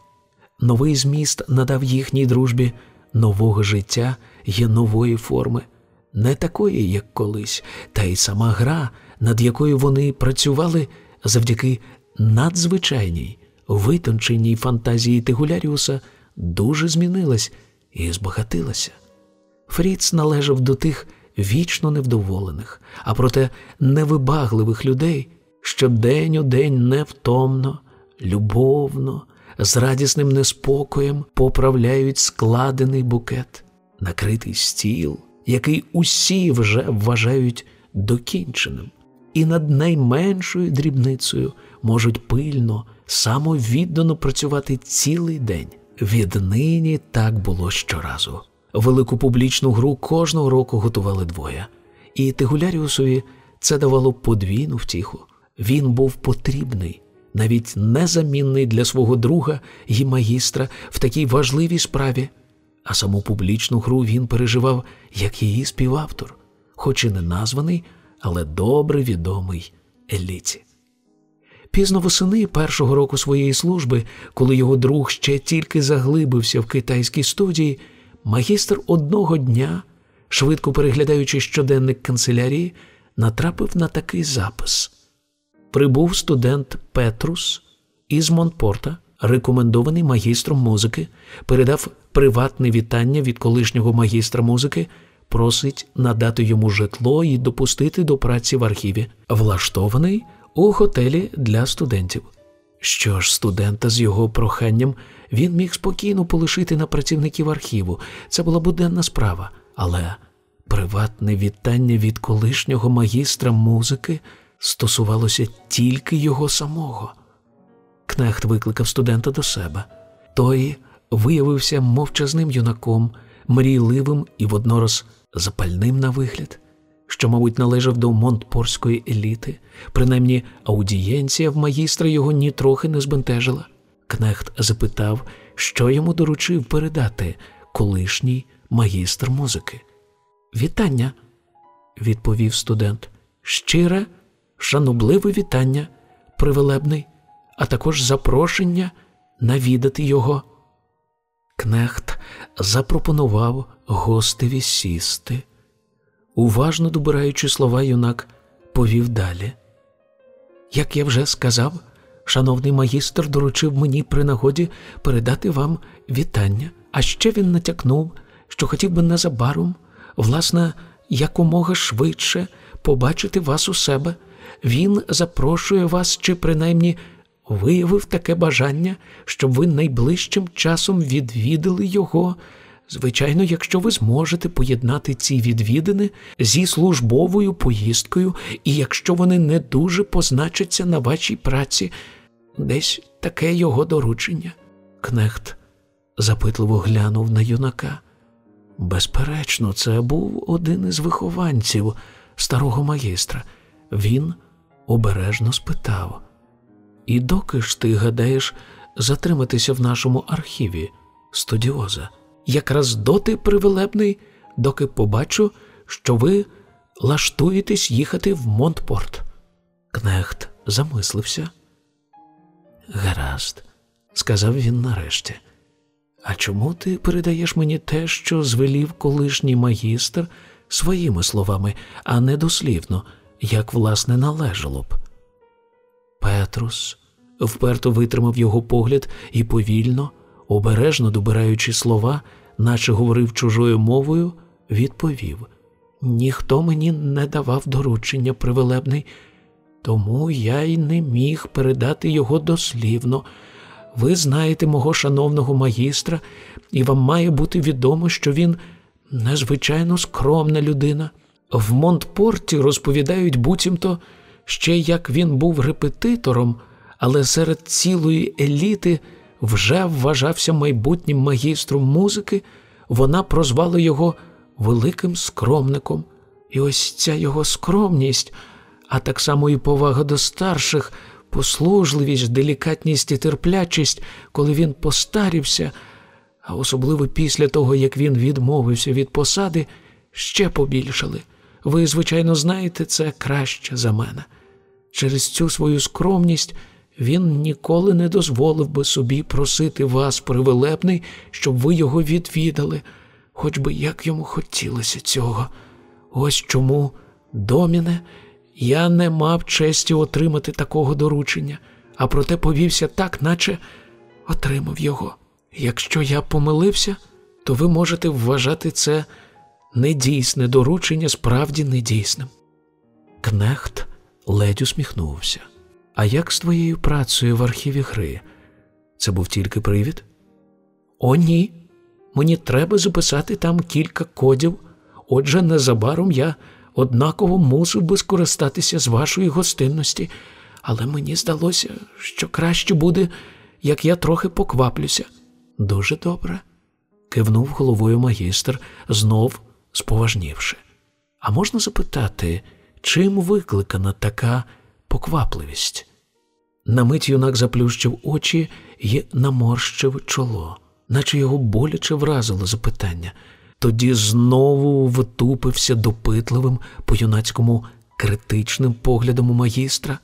Новий зміст надав їхній дружбі нового життя і нової форми, не такої, як колись, та й сама гра, над якою вони працювали завдяки надзвичайній, витонченій фантазії Тигуляріуса, дуже змінилась і збагатилася. Фріц належав до тих вічно невдоволених, а проте невибагливих людей, що день у день невтомно, любовно, з радісним неспокоєм поправляють складений букет, накритий стіл, який усі вже вважають докінченим, і над найменшою дрібницею можуть пильно, самовіддано працювати цілий день. Віднині так було щоразу. Велику публічну гру кожного року готували двоє, і Тигуляріусові це давало подвійну втіху. Він був потрібний, навіть незамінний для свого друга і магістра в такій важливій справі, а саму публічну гру він переживав як її співавтор, хоч і не названий, але добре відомий еліті. Пізно восени першого року своєї служби, коли його друг ще тільки заглибився в китайській студії магістр одного дня, швидко переглядаючи щоденник канцелярії, натрапив на такий запис: Прибув студент Петрус із Монпорта, рекомендований магістром музики, передав приватне вітання від колишнього магістра музики. Просить надати йому житло і допустити до праці в архіві, влаштований у готелі для студентів. Що ж, студента з його проханням він міг спокійно полишити на працівників архіву. Це була буденна справа, але приватне вітання від колишнього магістра музики стосувалося тільки його самого. Кнехт викликав студента до себе. Той виявився мовчазним юнаком, мрійливим і воднораз запальним на вигляд що, мабуть, належав до монтпорської еліти, принаймні аудієнція в магістра його нітрохи не збентежила. Кнехт запитав, що йому доручив передати колишній магістр музики. Вітання, відповів студент. Щире, шанобливе вітання, привелебний, а також запрошення навідати його. Кнехт запропонував гостеві сісти. Уважно добираючи слова, юнак повів далі. Як я вже сказав, шановний магістр доручив мені при нагоді передати вам вітання, а ще він натякнув, що хотів би незабаром, власне, якомога швидше побачити вас у себе. Він запрошує вас, чи принаймні виявив таке бажання, щоб ви найближчим часом відвідали його. Звичайно, якщо ви зможете поєднати ці відвідини зі службовою поїздкою, і якщо вони не дуже позначаться на вашій праці, десь таке його доручення. Кнехт запитливо глянув на юнака. Безперечно, це був один із вихованців старого магістра. Він обережно спитав. І доки ж ти гадаєш затриматися в нашому архіві, студіоза? Якраз доти привелебний, доки побачу, що ви лаштуєтесь їхати в Монтпорт. Кнехт замислився. Гаразд, сказав він нарешті. А чому ти передаєш мені те, що звелів колишній магістр своїми словами, а не дослівно, як власне належало б? Петрус вперто витримав його погляд і повільно, обережно добираючи слова, наче говорив чужою мовою, відповів: Ніхто мені не давав доручення привелебний, тому я й не міг передати його дослівно. Ви знаєте мого шановного магістра, і вам має бути відомо, що він незвичайно скромна людина. В Монтпорті розповідають буцімто, ще як він був репетитором, але серед цілої еліти вже вважався майбутнім магістром музики, вона прозвала його великим скромником. І ось ця його скромність, а так само і повага до старших, послужливість, делікатність і терплячість, коли він постарівся, а особливо після того, як він відмовився від посади, ще побільшали. Ви, звичайно, знаєте це краще за мене. Через цю свою скромність він ніколи не дозволив би собі просити вас, привелебний, щоб ви його відвідали, хоч би як йому хотілося цього. Ось чому, доміне, я не мав честі отримати такого доручення, а проте повівся так, наче отримав його. Якщо я помилився, то ви можете вважати це недійсне доручення справді недійсним. Кнехт ледь усміхнувся. А як з твоєю працею в архіві гри? Це був тільки привід? О, ні. Мені треба записати там кілька кодів. Отже, незабаром я однаково мусив би скористатися з вашої гостинності, але мені здалося, що краще буде, як я трохи покваплюся. Дуже добре. кивнув головою магістр, знов споважнівши. А можна запитати, чим викликана така поквапливість? На мить юнак заплющив очі і наморщив чоло, наче його боляче вразило запитання. Тоді знову втупився допитливим по юнацькому критичним поглядом у магістра.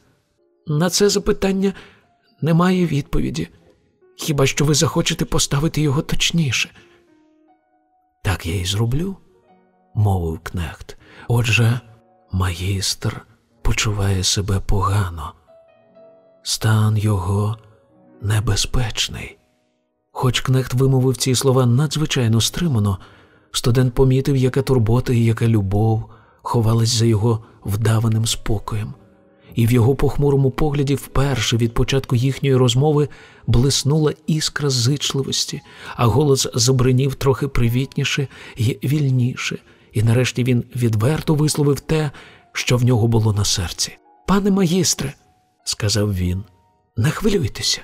На це запитання немає відповіді. Хіба що ви захочете поставити його точніше? Так я і зроблю, мовив кнехт. Отже, магістр почуває себе погано, стан його небезпечний. Хоч кнехт вимовив ці слова надзвичайно стримано, студент помітив, яка турбота і яка любов ховалась за його вдаваним спокоєм і в його похмурому погляді вперше від початку їхньої розмови блиснула іскра зичливості, а голос забринів трохи привітніше і вільніше, і нарешті він відверто висловив те, що в нього було на серці. Пане магістре, сказав він, не хвилюйтеся.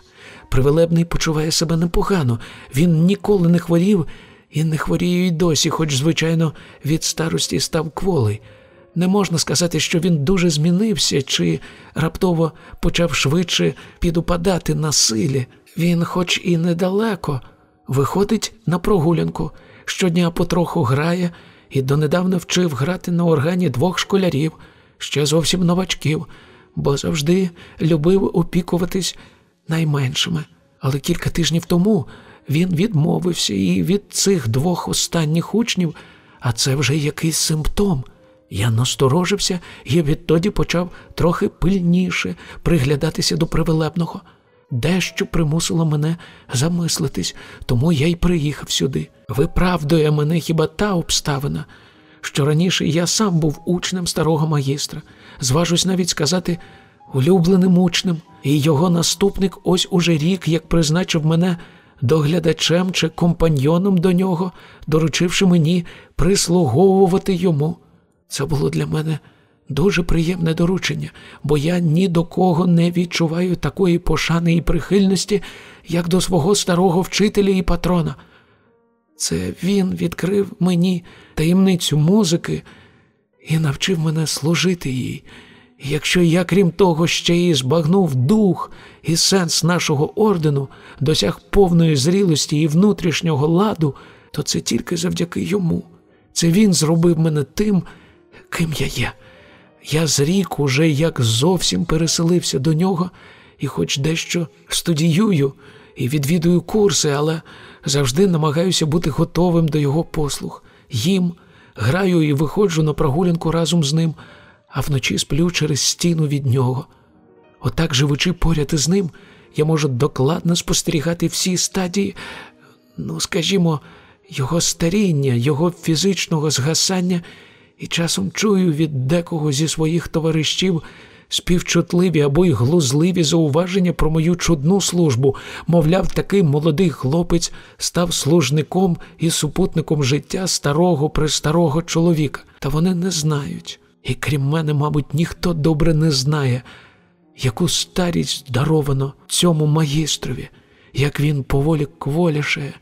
Привелебний почуває себе непогано, він ніколи не хворів і не хворіє й досі, хоч, звичайно, від старості став кволий. Не можна сказати, що він дуже змінився чи раптово почав швидше підупадати на силі. Він, хоч і недалеко, виходить на прогулянку, щодня потроху грає і донедавна вчив грати на органі двох школярів, ще зовсім новачків, бо завжди любив опікуватись найменшими. Але кілька тижнів тому він відмовився і від цих двох останніх учнів, а це вже якийсь симптом. Я насторожився і відтоді почав трохи пильніше приглядатися до привелебного. Дещо примусило мене замислитись, тому я й приїхав сюди. Виправдує мене хіба та обставина, що раніше я сам був учнем старого магістра, зважусь навіть сказати улюбленим учнем, і його наступник ось уже рік, як призначив мене доглядачем чи компаньйоном до нього, доручивши мені прислуговувати йому. Це було для мене дуже приємне доручення, бо я ні до кого не відчуваю такої пошани і прихильності, як до свого старого вчителя і патрона. Це він відкрив мені таємницю музики і навчив мене служити їй. Якщо я, крім того, ще й збагнув дух і сенс нашого ордену, досяг повної зрілості і внутрішнього ладу, то це тільки завдяки йому. Це він зробив мене тим, ким я є. Я зрік уже як зовсім переселився до нього і, хоч дещо студіюю і відвідую курси, але завжди намагаюся бути готовим до його послуг. Їм граю і виходжу на прогулянку разом з ним, а вночі сплю через стіну від нього. Отак, живучи поряд із ним, я можу докладно спостерігати всі стадії, ну, скажімо, його старіння, його фізичного згасання, і часом чую від декого зі своїх товаришів співчутливі або й глузливі зауваження про мою чудну службу, мовляв, такий молодий хлопець став служником і супутником життя старого престарого чоловіка. Та вони не знають. І крім мене, мабуть, ніхто добре не знає, яку старість даровано цьому магістрові, як він поволі кволішає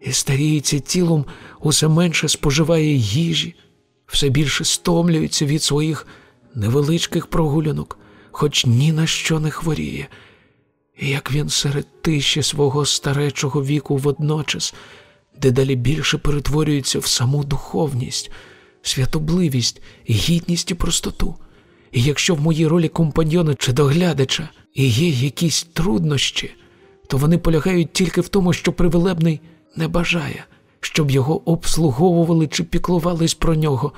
і старіється тілом, усе менше споживає їжі, все більше стомлюється від своїх невеличких прогулянок, хоч ні на що не хворіє. І як він серед тиші свого старечого віку водночас, дедалі більше перетворюється в саму духовність, святобливість, гідність і простоту. І якщо в моїй ролі компаньйона чи доглядача і є якісь труднощі, то вони полягають тільки в тому, що привелебний не бажає, щоб його обслуговували чи піклувались про нього.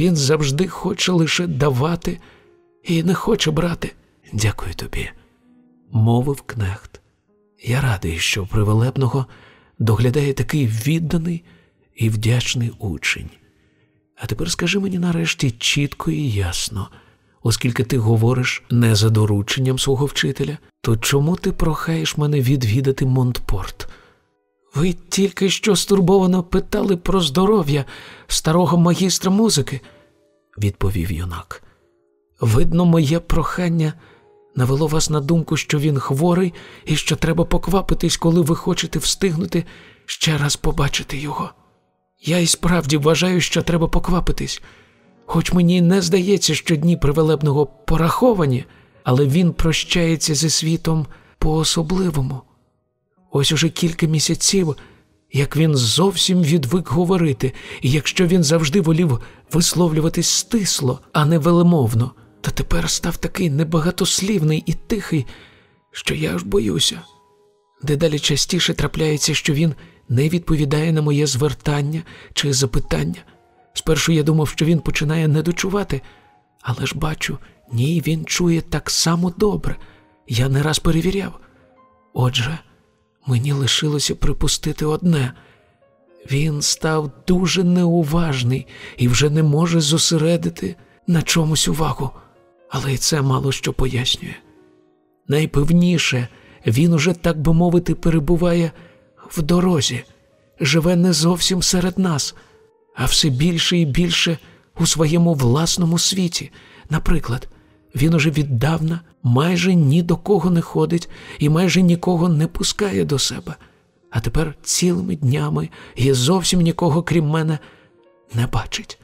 Він завжди хоче лише давати і не хоче брати. Дякую тобі, мовив кнехт. Я радий, що привелебного доглядає такий відданий і вдячний учень. А тепер скажи мені нарешті чітко і ясно, оскільки ти говориш не за дорученням свого вчителя, то чому ти прохаєш мене відвідати Монтпорт? Ви тільки що стурбовано питали про здоров'я старого магістра музики, відповів юнак. Видно, моє прохання навело вас на думку, що він хворий і що треба поквапитись, коли ви хочете встигнути ще раз побачити його. Я і справді вважаю, що треба поквапитись, хоч мені не здається, що дні привелебного пораховані, але він прощається зі світом по особливому. Ось уже кілька місяців, як він зовсім відвик говорити, і якщо він завжди волів висловлюватись стисло, а не велемовно, то тепер став такий небагатослівний і тихий, що я аж боюся. Дедалі частіше трапляється, що він не відповідає на моє звертання чи запитання. Спершу я думав, що він починає недочувати, але ж бачу, ні, він чує так само добре. Я не раз перевіряв. Отже, мені лишилося припустити одне. Він став дуже неуважний і вже не може зосередити на чомусь увагу, але й це мало що пояснює. Найпевніше, він уже, так би мовити, перебуває в дорозі, живе не зовсім серед нас, а все більше і більше у своєму власному світі. Наприклад, він уже віддавна майже ні до кого не ходить і майже нікого не пускає до себе, а тепер цілими днями і зовсім нікого, крім мене, не бачить.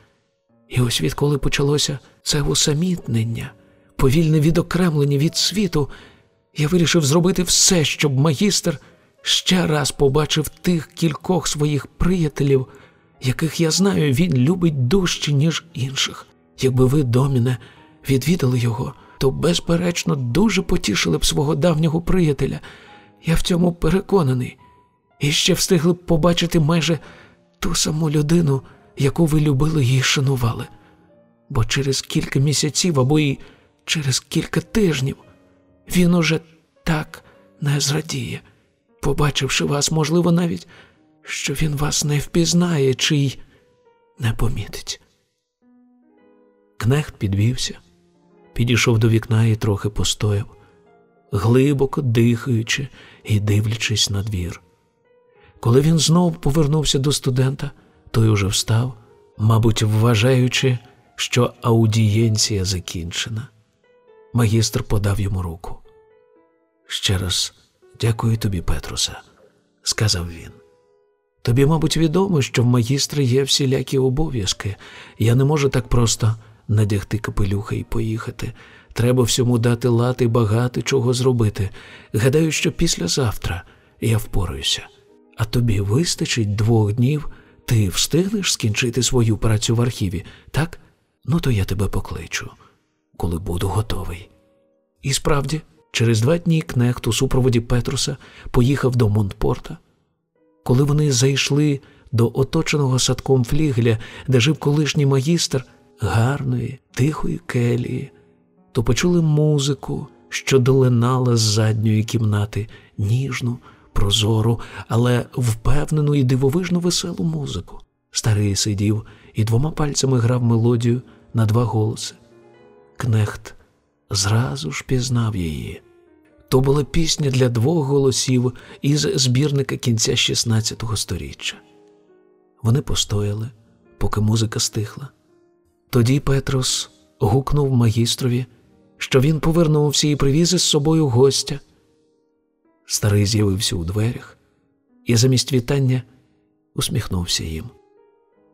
І ось відколи почалося це усамітнення, повільне відокремлення від світу, я вирішив зробити все, щоб магістр ще раз побачив тих кількох своїх приятелів, яких я знаю, він любить дужче, ніж інших. Якби ви, доміне, відвідали його, то, безперечно, дуже потішили б свого давнього приятеля. Я в цьому переконаний. І ще встигли б побачити майже ту саму людину, яку ви любили і шанували. Бо через кілька місяців або і через кілька тижнів він уже так не зрадіє, побачивши вас, можливо, навіть, що він вас не впізнає чи й не помітить. Кнехт підвівся, підійшов до вікна і трохи постояв, глибоко дихаючи і дивлячись на двір. Коли він знов повернувся до студента, той уже встав, мабуть, вважаючи, що аудієнція закінчена. Магістр подав йому руку. Ще раз дякую тобі, Петруса, сказав він. Тобі, мабуть, відомо, що в магістра є всілякі обов'язки. Я не можу так просто надягти капелюха і поїхати. Треба всьому дати лад і багато чого зробити. Гадаю, що післязавтра я впораюся. А тобі вистачить двох днів, ти встигнеш скінчити свою працю в архіві, так? Ну, то я тебе покличу, коли буду готовий. І справді, через два дні кнехт у супроводі Петруса поїхав до Монтпорта. Коли вони зайшли до оточеного садком флігеля, де жив колишній магістр гарної, тихої келії, то почули музику, що долинала з задньої кімнати, ніжну, прозору, але впевнену і дивовижно веселу музику. Старий сидів і двома пальцями грав мелодію на два голоси. Кнехт зразу ж пізнав її. То була пісня для двох голосів із збірника кінця XVI століття. Вони постояли, поки музика стихла. Тоді Петрос гукнув магістрові, що він повернувся і привіз із собою гостя. Старий з'явився у дверях і замість вітання усміхнувся їм.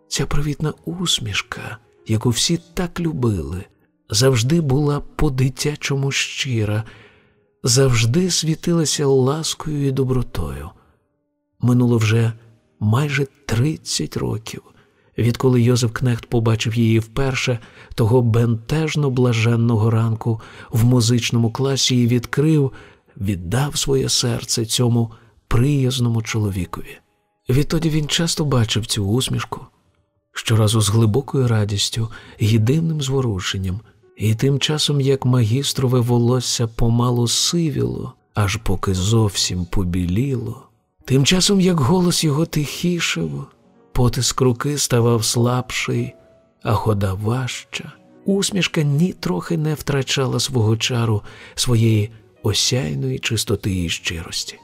Ця привітна усмішка, яку всі так любили, завжди була по-дитячому щира, завжди світилася ласкою і добротою. Минуло вже майже тридцять років, відколи Йозеф Кнехт побачив її вперше, того бентежно блаженного ранку в музичному класі і відкрив, віддав своє серце цьому приязному чоловікові. Відтоді він часто бачив цю усмішку, щоразу з глибокою радістю і дивним зворушенням, і тим часом, як магістрове волосся помалу сивіло, аж поки зовсім побіліло, тим часом, як голос його тихішав, потиск руки ставав слабший, а хода важча, усмішка ні трохи не втрачала свого чару, своєї осяйної чистоти і щирості.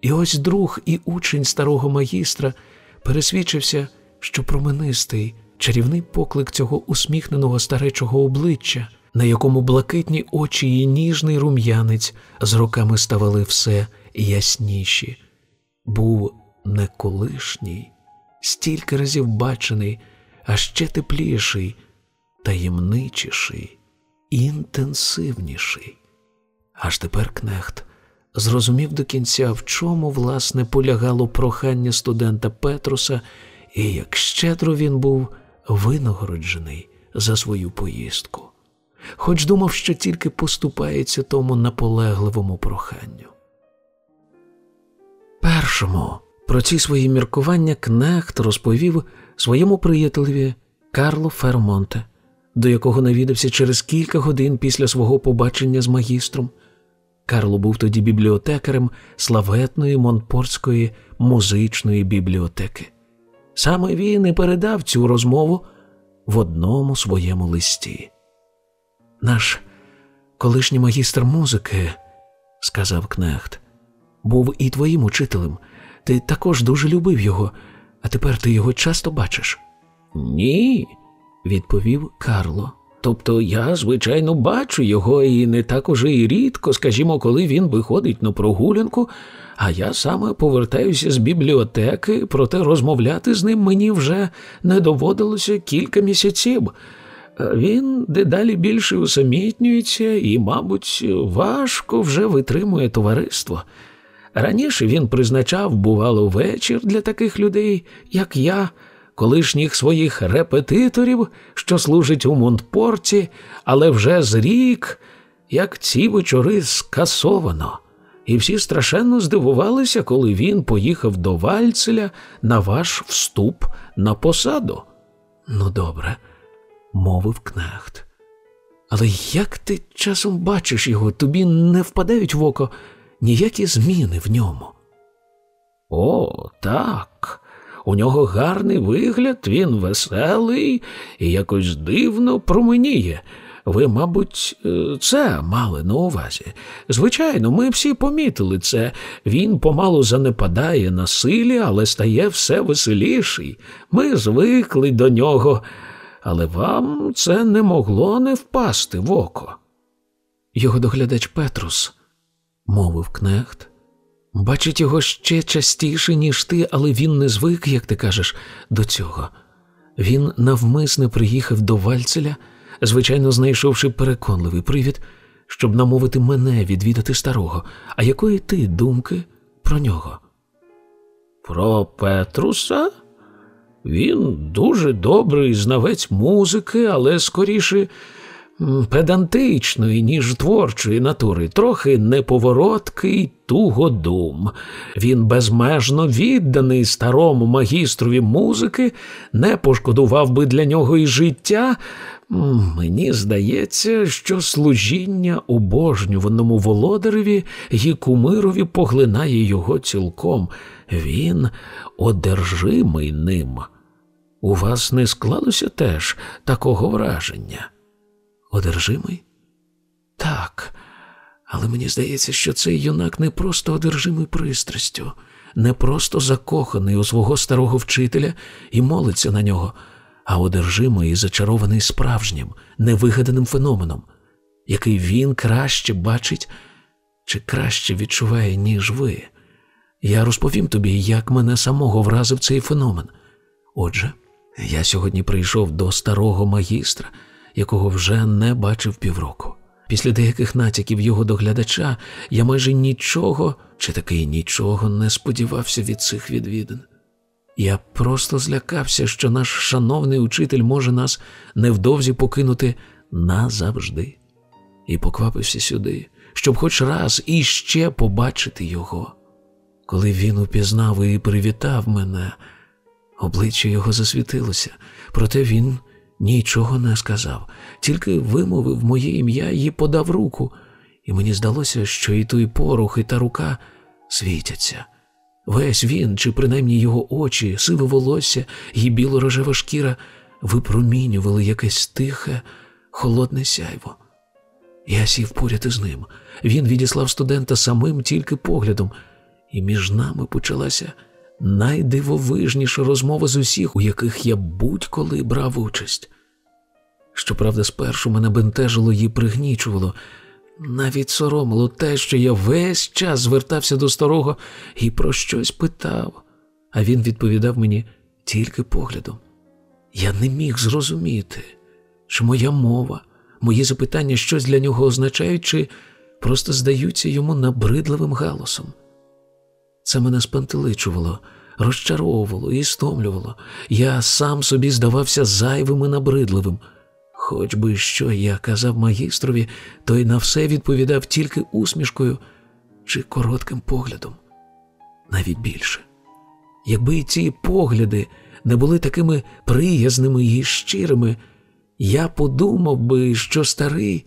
І ось друг і учень старого магістра пересвідчився, що променистий, чарівний поклик цього усміхненого старечого обличчя, на якому блакитні очі і ніжний рум'янець з роками ставали все ясніші, був не колишній, стільки разів бачений, а ще тепліший, таємничіший, інтенсивніший. Аж тепер кнехт зрозумів до кінця, в чому, власне, полягало прохання студента Петруса, і як щедро він був винагороджений за свою поїздку, хоч думав, що тільки поступається тому наполегливому проханню. Першому про ці свої міркування кнехт розповів своєму приятелеві Карло Фермонте, до якого навідався через кілька годин після свого побачення з магістром. Карло був тоді бібліотекарем славетної Монпортської музичної бібліотеки. Саме він і передав цю розмову в одному своєму листі. Наш колишній магістр музики, сказав Кнехт, був і твоїм учителем. Ти також дуже любив його, а тепер ти його часто бачиш? Ні, відповів Карло. Тобто я, звичайно, бачу його і не так уже і рідко, скажімо, коли він виходить на прогулянку, а я саме повертаюся з бібліотеки, проте розмовляти з ним мені вже не доводилося кілька місяців. Він дедалі більше усамітнюється і, мабуть, важко вже витримує товариство. Раніше він призначав, бувало, вечір для таких людей, як я колишніх своїх репетиторів, що служить у Монтпорті, але вже з рік, як ці вечори скасовано. і всі страшенно здивувалися, коли він поїхав до Вальцеля на ваш вступ на посаду. Ну, добре, мовив кнехт. Але як ти часом бачиш його, тобі не впадають в око ніякі зміни в ньому? О, так. У нього гарний вигляд, він веселий і якось дивно променіє. Ви, мабуть, е, це мали на увазі. Звичайно, ми всі помітили це. Він помалу занепадає на силі, але стає все веселіший. Ми звикли до нього, але вам це не могло не впасти в око. Його доглядач Петрус, мовив кнехт. Бачить його ще частіше, ніж ти, але він не звик, як ти кажеш, до цього. Він навмисне приїхав до Вальцеля, звичайно, знайшовши переконливий привід, щоб намовити мене відвідати старого. А якої ти думки про нього? Про Петруса? Він дуже добрий знавець музики, але скоріше педантичної, ніж творчої натури, трохи неповороткий тугодум. Він безмежно відданий старому магістрові музики, не пошкодував би для нього і життя. Мені здається, що служіння обожнюваному володареві і кумирові поглинає його цілком. Він одержимий ним. У вас не склалося теж такого враження? Одержимий? Так, але мені здається, що цей юнак не просто одержимий пристрастю, не просто закоханий у свого старого вчителя і молиться на нього, а одержимий і зачарований справжнім, невигаданим феноменом, який він краще бачить чи краще відчуває, ніж ви. Я розповім тобі, як мене самого вразив цей феномен. Отже, я сьогодні прийшов до старого магістра якого вже не бачив півроку. Після деяких натяків його доглядача я майже нічого чи таки нічого не сподівався від цих відвідин. Я просто злякався, що наш шановний учитель може нас невдовзі покинути назавжди, і поквапився сюди, щоб хоч раз іще побачити його. Коли він упізнав і привітав мене, обличчя його засвітилося, проте він нічого не сказав, тільки вимовив моє ім'я і подав руку, і мені здалося, що і той порох, і та рука світяться. Весь він, чи принаймні його очі, сиве волосся і біло-рожева шкіра випромінювали якесь тихе, холодне сяйво. Я сів поряд із ним. Він відіслав студента самим тільки поглядом, і між нами почалася найдивовижніша розмова з усіх, у яких я будь-коли брав участь. Щоправда, спершу мене бентежило і пригнічувало, навіть соромило те, що я весь час звертався до старого і про щось питав, а він відповідав мені тільки поглядом. Я не міг зрозуміти, чи моя мова, мої запитання щось для нього означають, чи просто здаються йому набридливим галосом. Це мене спантеличувало, розчаровувало і стомлювало. Я сам собі здавався зайвим і набридливим. Хоч би що я казав магістрові, той на все відповідав тільки усмішкою чи коротким поглядом, навіть більше. Якби ці погляди не були такими приязними і щирими, я подумав би, що старий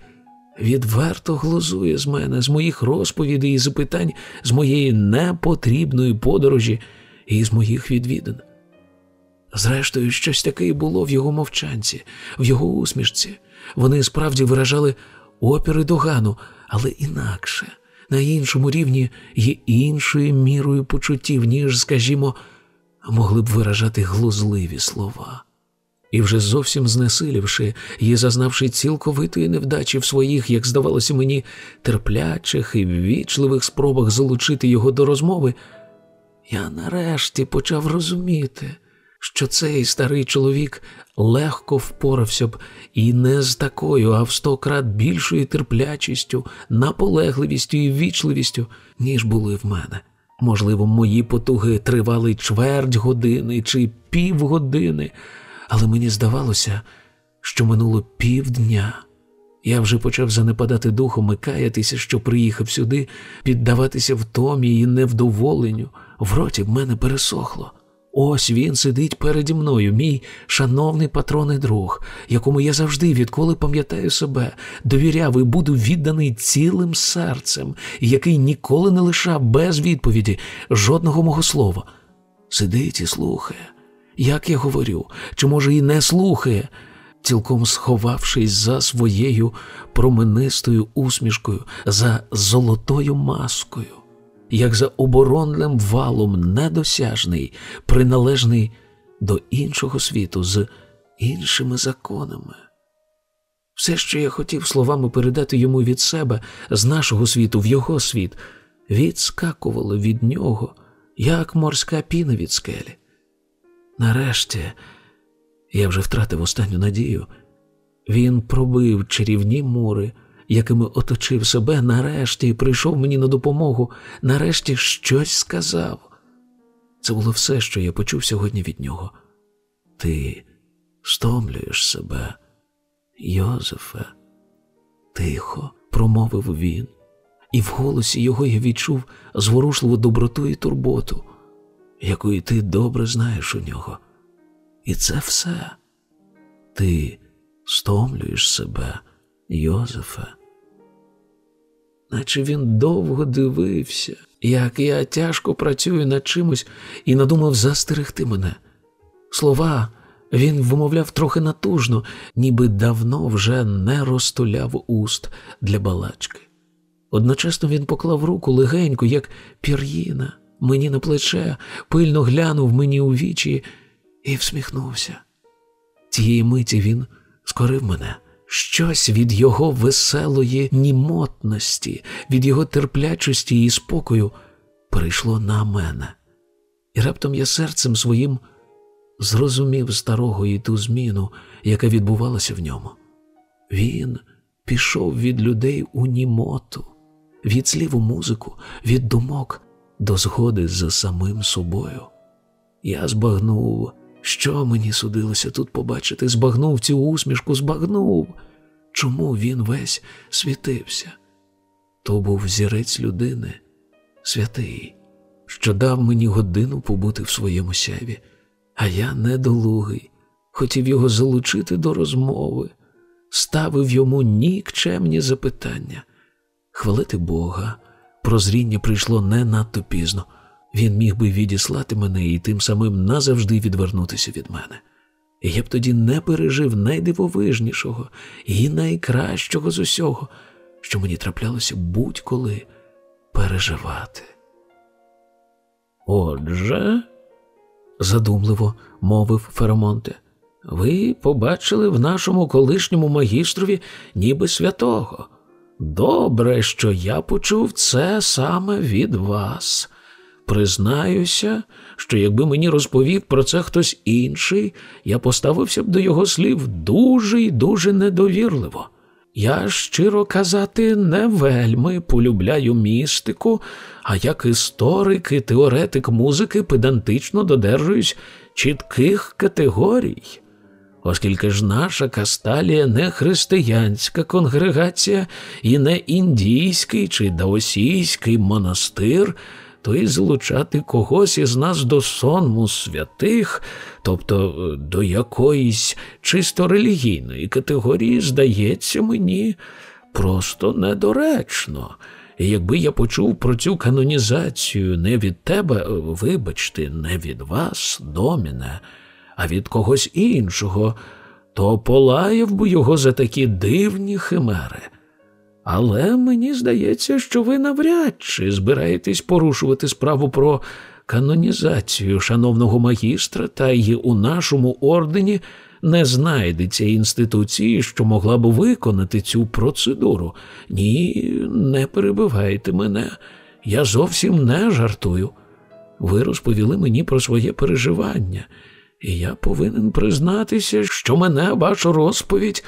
відверто глузує з мене, з моїх розповідей і запитань, з моєї непотрібної подорожі і з моїх відвідин. Зрештою, щось таке і було в його мовчанці, в його усмішці. Вони справді виражали опіри догану, але інакше, на іншому рівні і іншою мірою почуттів, ніж, скажімо, могли б виражати глузливі слова. І вже зовсім знесилівши і зазнавши цілковитої невдачі в своїх, як здавалося мені, терплячих і ввічливих спробах залучити його до розмови, я нарешті почав розуміти, що цей старий чоловік легко впорався б і не з такою, а в сто крат більшою терплячістю, наполегливістю і ввічливістю, ніж були в мене. Можливо, мої потуги тривали чверть години чи півгодини, але мені здавалося, що минуло півдня, Я вже почав занепадати духом і каятися, що приїхав сюди, піддаватися втомі і невдоволенню. В роті в мене пересохло. Ось він сидить переді мною, мій шановний патрон друг, якому я завжди, відколи пам'ятаю себе, довіряв і буду відданий цілим серцем, який ніколи не лишав без відповіді жодного мого слова. Сидить і слухає, як я говорю, чи може і не слухає, цілком сховавшись за своєю променистою усмішкою, за золотою маскою як за оборонним валом недосяжний, приналежний до іншого світу з іншими законами. Все, що я хотів словами передати йому від себе, з нашого світу в його світ, відскакувало від нього, як морська піна від скелі. Нарешті я вже втратив останню надію. Він пробив чарівні мури якими оточив себе, нарешті прийшов мені на допомогу, нарешті щось сказав. Це було все, що я почув сьогодні від нього. Ти стомлюєш себе, Йозефе, тихо промовив він, і в голосі його я відчув зворушливу доброту і турботу, якої ти добре знаєш у нього. І це все. Ти стомлюєш себе, Йозефе наче він довго дивився, як я тяжко працюю над чимось і надумав застерегти мене. Слова він вимовляв трохи натужно, ніби давно вже не розтуляв уст для балачки. Одночасно він поклав руку легенько, як пір'їна, мені на плече, пильно глянув мені у вічі і всміхнувся. Тієї миті він скорив мене. Щось від його веселої німотності, від його терплячості і спокою перейшло на мене, і раптом я серцем своїм зрозумів старого і ту зміну, яка відбувалася в ньому. Він пішов від людей у німоту, від слів у музику, від думок до згоди з самим собою. Я збагнув що мені судилося тут побачити? Збагнув цю усмішку, збагнув. Чому він весь світився? То був зірець людини, святий, що дав мені годину побути в своєму сяві, а я недолугий, хотів його залучити до розмови, ставив йому нікчемні запитання. Хвалити Бога, прозріння прийшло не надто пізно. Він міг би відіслати мене і тим самим назавжди відвернутися від мене. І я б тоді не пережив найдивовижнішого і найкращого з усього, що мені траплялося будь-коли переживати. Отже, задумливо мовив Феромонте, ви побачили в нашому колишньому магістрові ніби святого. Добре, що я почув це саме від вас. Признаюся, що якби мені розповів про це хтось інший, я поставився б до його слів дуже й дуже недовірливо. Я, щиро казати, не вельми полюбляю містику, а як історик і теоретик музики педантично додержуюсь чітких категорій. Оскільки ж наша касталія не християнська конгрегація і не індійський чи даосійський монастир то й залучати когось із нас до сонму святих, тобто е, до якоїсь чисто релігійної категорії, здається мені просто недоречно. І якби я почув про цю канонізацію не від тебе, е, вибачте, не від вас, доміне, а від когось іншого, то полаяв би його за такі дивні химери. Але мені здається, що ви навряд чи збираєтесь порушувати справу про канонізацію шановного магістра, та й у нашому ордені не знайдеться інституції, що могла б виконати цю процедуру. Ні, не перебивайте мене. Я зовсім не жартую. Ви розповіли мені про своє переживання, і я повинен признатися, що мене ваша розповідь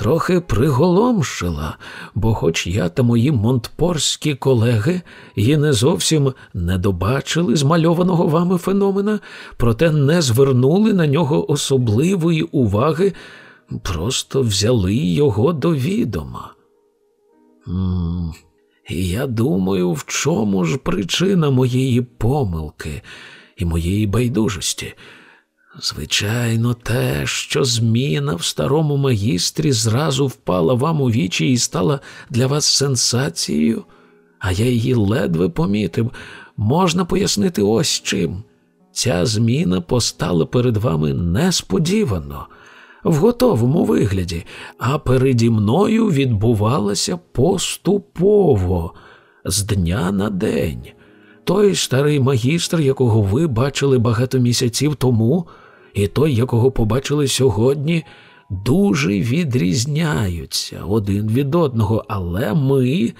трохи приголомшила, бо, хоч я та мої монтпорські колеги її не зовсім не добачили змальованого вами феномена, проте не звернули на нього особливої уваги, просто взяли його до відома. М і я думаю, в чому ж причина моєї помилки і моєї байдужості. Звичайно, те, що зміна в старому магістрі зразу впала вам у вічі і стала для вас сенсацією, а я її ледве помітив, можна пояснити ось чим. Ця зміна постала перед вами несподівано, в готовому вигляді, а переді мною відбувалася поступово, з дня на день. Той старий магістр, якого ви бачили багато місяців тому, і той, якого побачили сьогодні, дуже відрізняються один від одного, але ми,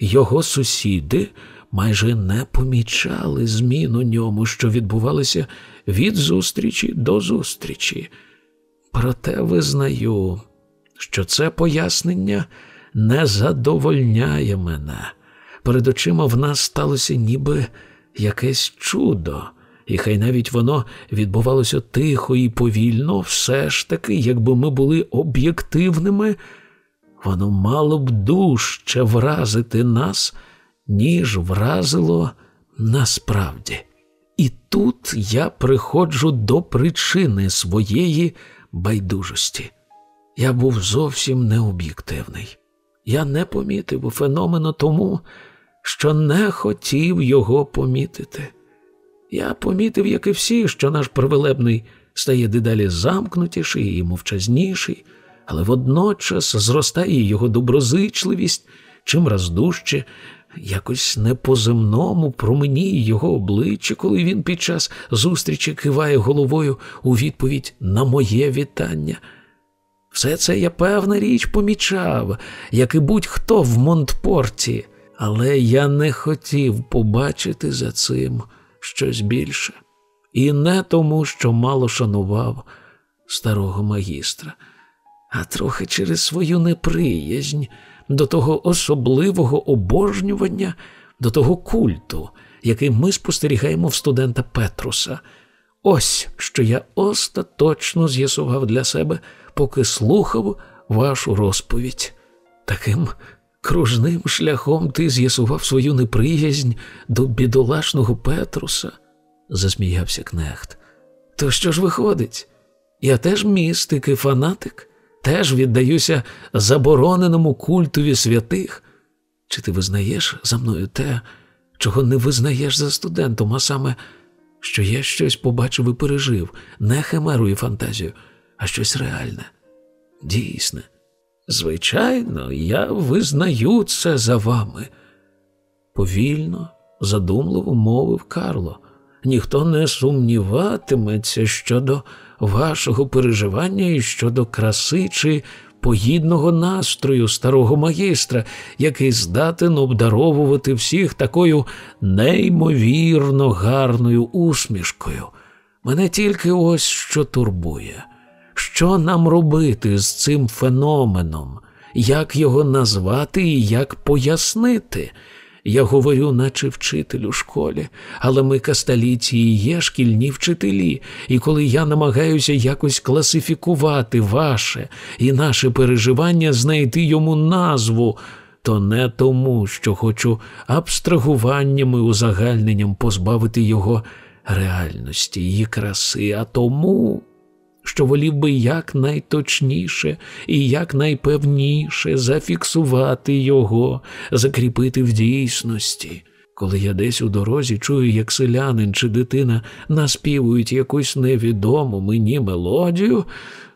його сусіди, майже не помічали змін у ньому, що відбувалися від зустрічі до зустрічі. Проте визнаю, що це пояснення не задовольняє мене. Перед очима в нас сталося ніби якесь чудо, і хай навіть воно відбувалося тихо і повільно, все ж таки, якби ми були об'єктивними, воно мало б дужче вразити нас, ніж вразило насправді. І тут я приходжу до причини своєї байдужості. Я був зовсім необ'єктивний. Я не помітив феномену тому, що не хотів його помітити. Я помітив, як і всі, що наш привелебний стає дедалі замкнутіший і мовчазніший, але водночас зростає його доброзичливість, чим раз дужче, якось не по земному променіє його обличчя, коли він під час зустрічі киває головою у відповідь на моє вітання. Все це я певна річ помічав, як і будь-хто в Монтпорті, але я не хотів побачити за цим щось більше. І не тому, що мало шанував старого магістра, а трохи через свою неприязнь до того особливого обожнювання, до того культу, який ми спостерігаємо в студента Петруса. Ось що я остаточно з'ясував для себе, поки слухав вашу розповідь. Таким кружним шляхом ти з'ясував свою неприязнь до бідолашного Петруса, засміявся кнехт. То що ж виходить? Я теж містик і фанатик, теж віддаюся забороненому культові святих. Чи ти визнаєш за мною те, чого не визнаєш за студентом, а саме, що я щось побачив і пережив, не химеру і фантазію, а щось реальне, дійсне. Звичайно, я визнаю це за вами. Повільно, задумливо мовив Карло. Ніхто не сумніватиметься щодо вашого переживання і щодо краси чи погідного настрою старого магістра, який здатен обдаровувати всіх такою неймовірно гарною усмішкою. Мене тільки ось що турбує. Що нам робити з цим феноменом, як його назвати і як пояснити? Я говорю, наче вчитель у школі, але ми касталіці і є шкільні вчителі, і коли я намагаюся якось класифікувати ваше і наше переживання, знайти йому назву, то не тому, що хочу абстрагуванням і узагальненням позбавити його реальності, її краси, а тому що волів би якнайточніше і якнайпевніше зафіксувати його, закріпити в дійсності. Коли я десь у дорозі чую, як селянин чи дитина наспівують якусь невідому мені мелодію,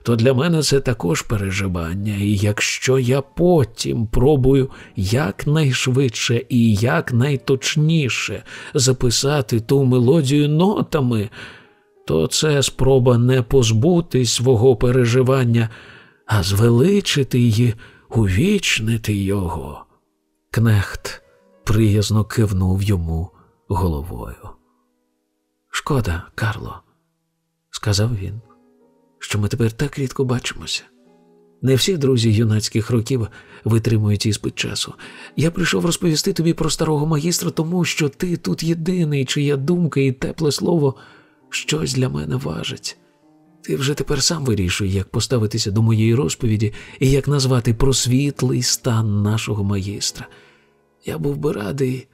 то для мене це також переживання, і якщо я потім пробую якнайшвидше і якнайточніше записати ту мелодію нотами, то це спроба не позбутись свого переживання, а звеличити й увічнити його. Кнехт приязно кивнув йому головою. Шкода, Карло, сказав він, що ми тепер так рідко бачимося. Не всі друзі юнацьких років витримують іспит часу. Я прийшов розповісти тобі про старого магістра, тому що ти тут єдиний, чия думка і тепле слово щось для мене важить. Ти вже тепер сам вирішуй, як поставитися до моєї розповіді і як назвати просвітлий стан нашого магістра. Я був би радий,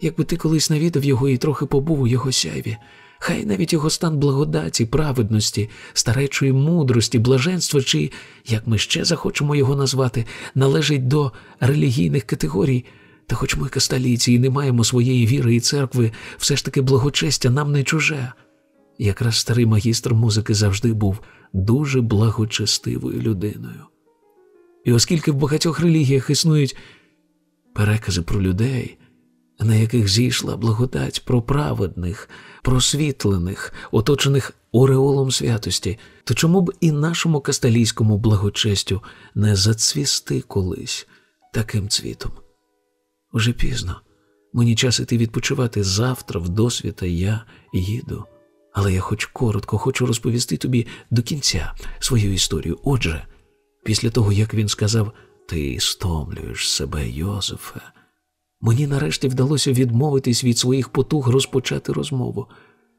якби ти колись навідав його і трохи побув у його сяйві. Хай навіть його стан благодаті, праведності, старечої мудрості, блаженства, чи, як ми ще захочемо його назвати, належить до релігійних категорій. Та хоч ми касталійці і не маємо своєї віри і церкви, все ж таки благочестя нам не чуже. Якраз старий магістр музики завжди був дуже благочестивою людиною. І оскільки в багатьох релігіях існують перекази про людей, на яких зійшла благодать про праведних, просвітлених, оточених ореолом святості, то чому б і нашому касталійському благочестю не зацвісти колись таким цвітом? Уже пізно. Мені час іти відпочивати завтра, в досвіта я їду. Але я хоч коротко хочу розповісти тобі до кінця свою історію. Отже, після того, як він сказав, ти стомлюєш себе, Йозефе, мені нарешті вдалося відмовитись від своїх потуг розпочати розмову.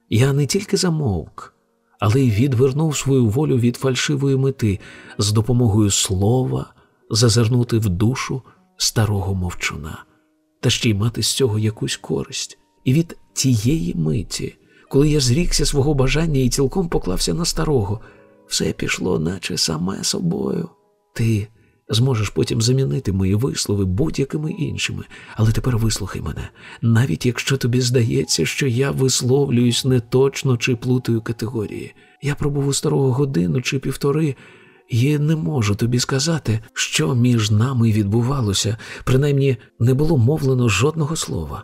Я не тільки замовк, але й відвернув свою волю від фальшивої мети з допомогою слова зазирнути в душу старого мовчуна та ще й мати з цього якусь користь. І від тієї миті, коли я зрікся свого бажання і цілком поклався на старого, все пішло, наче саме собою. Ти зможеш потім замінити мої вислови будь-якими іншими, але тепер вислухай мене, навіть якщо тобі здається, що я висловлююсь неточно чи плутаю категорії. Я пробув у старого годину чи півтори. І не можу тобі сказати, що між нами відбувалося, принаймні не було мовлено жодного слова.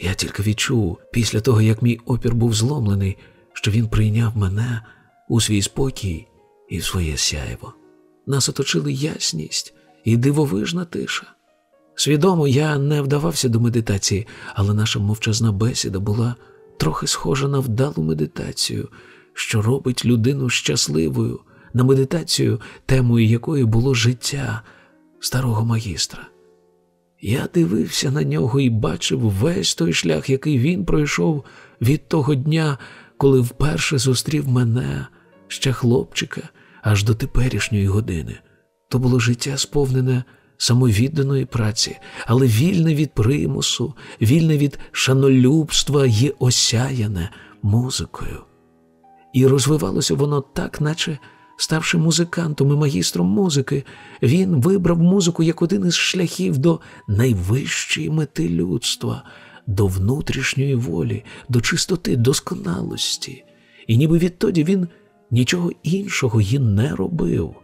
Я тільки відчув, після того, як мій опір був зломлений, що він прийняв мене у свій спокій і в своє сяйво. Нас оточили ясність і дивовижна тиша. Свідомо, я не вдавався до медитації, але наша мовчазна бесіда була трохи схожа на вдалу медитацію, що робить людину щасливою на медитацію, темою якої було життя старого магістра. Я дивився на нього і бачив весь той шлях, який він пройшов від того дня, коли вперше зустрів мене, ще хлопчика, аж до теперішньої години. То було життя сповнене самовідданої праці, але вільне від примусу, вільне від шанолюбства і осяяне музикою. І розвивалося воно так, наче Ставши музикантом і магістром музики, він вибрав музику як один із шляхів до найвищої мети людства, до внутрішньої волі, до чистоти, досконалості. І ніби відтоді він нічого іншого й не робив,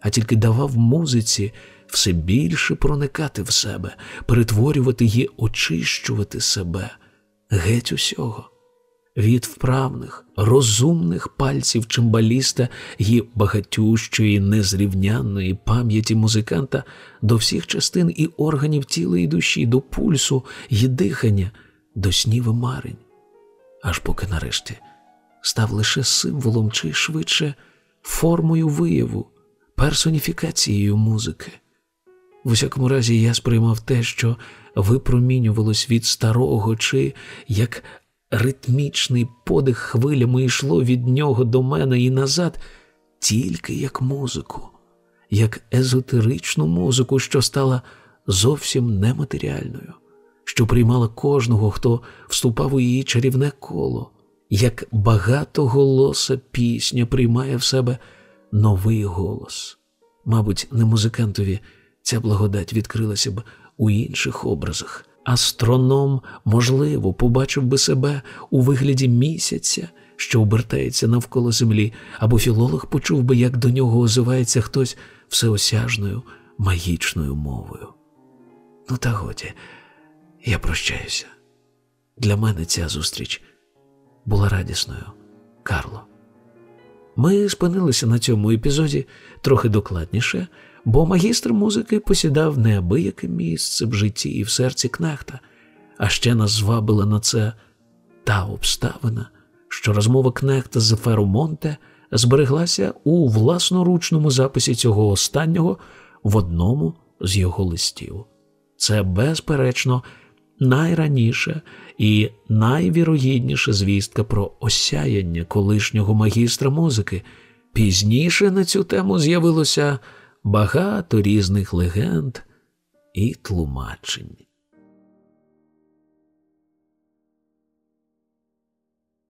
а тільки давав музиці все більше проникати в себе, перетворювати й очищувати себе геть усього від вправних, розумних пальців чимбаліста і багатющої незрівнянної пам'яті музиканта до всіх частин і органів тіла і душі, до пульсу і дихання, до снів і марень, аж поки нарешті став лише символом чи швидше формою вияву, персоніфікацією музики. В усякому разі, я сприймав те, що випромінювалось від старого, чи як ритмічний подих хвилями йшло від нього до мене і назад, тільки як музику, як езотеричну музику, що стала зовсім нематеріальною, що приймала кожного, хто вступав у її чарівне коло, як багатоголоса пісня приймає в себе новий голос. Мабуть, не музикантові ця благодать відкрилася б у інших образах. Астроном, можливо, побачив би себе у вигляді місяця, що обертається навколо землі, або філолог почув би, як до нього озивається хтось всеосяжною магічною мовою. Ну, та годі, я прощаюся. Для мене ця зустріч була радісною, Карло. Ми спинилися на цьому епізоді трохи докладніше бо магістр музики посідав неабияке місце в житті і в серці кнехта, а ще нас звабила на це та обставина, що розмова кнехта з Феромонте збереглася у власноручному записі цього останнього в одному з його листів. Це, безперечно, найраніша і найвірогідніша звістка про осяяння колишнього магістра музики, Пізніше на цю тему з'явилося багато різних легенд і тлумачень.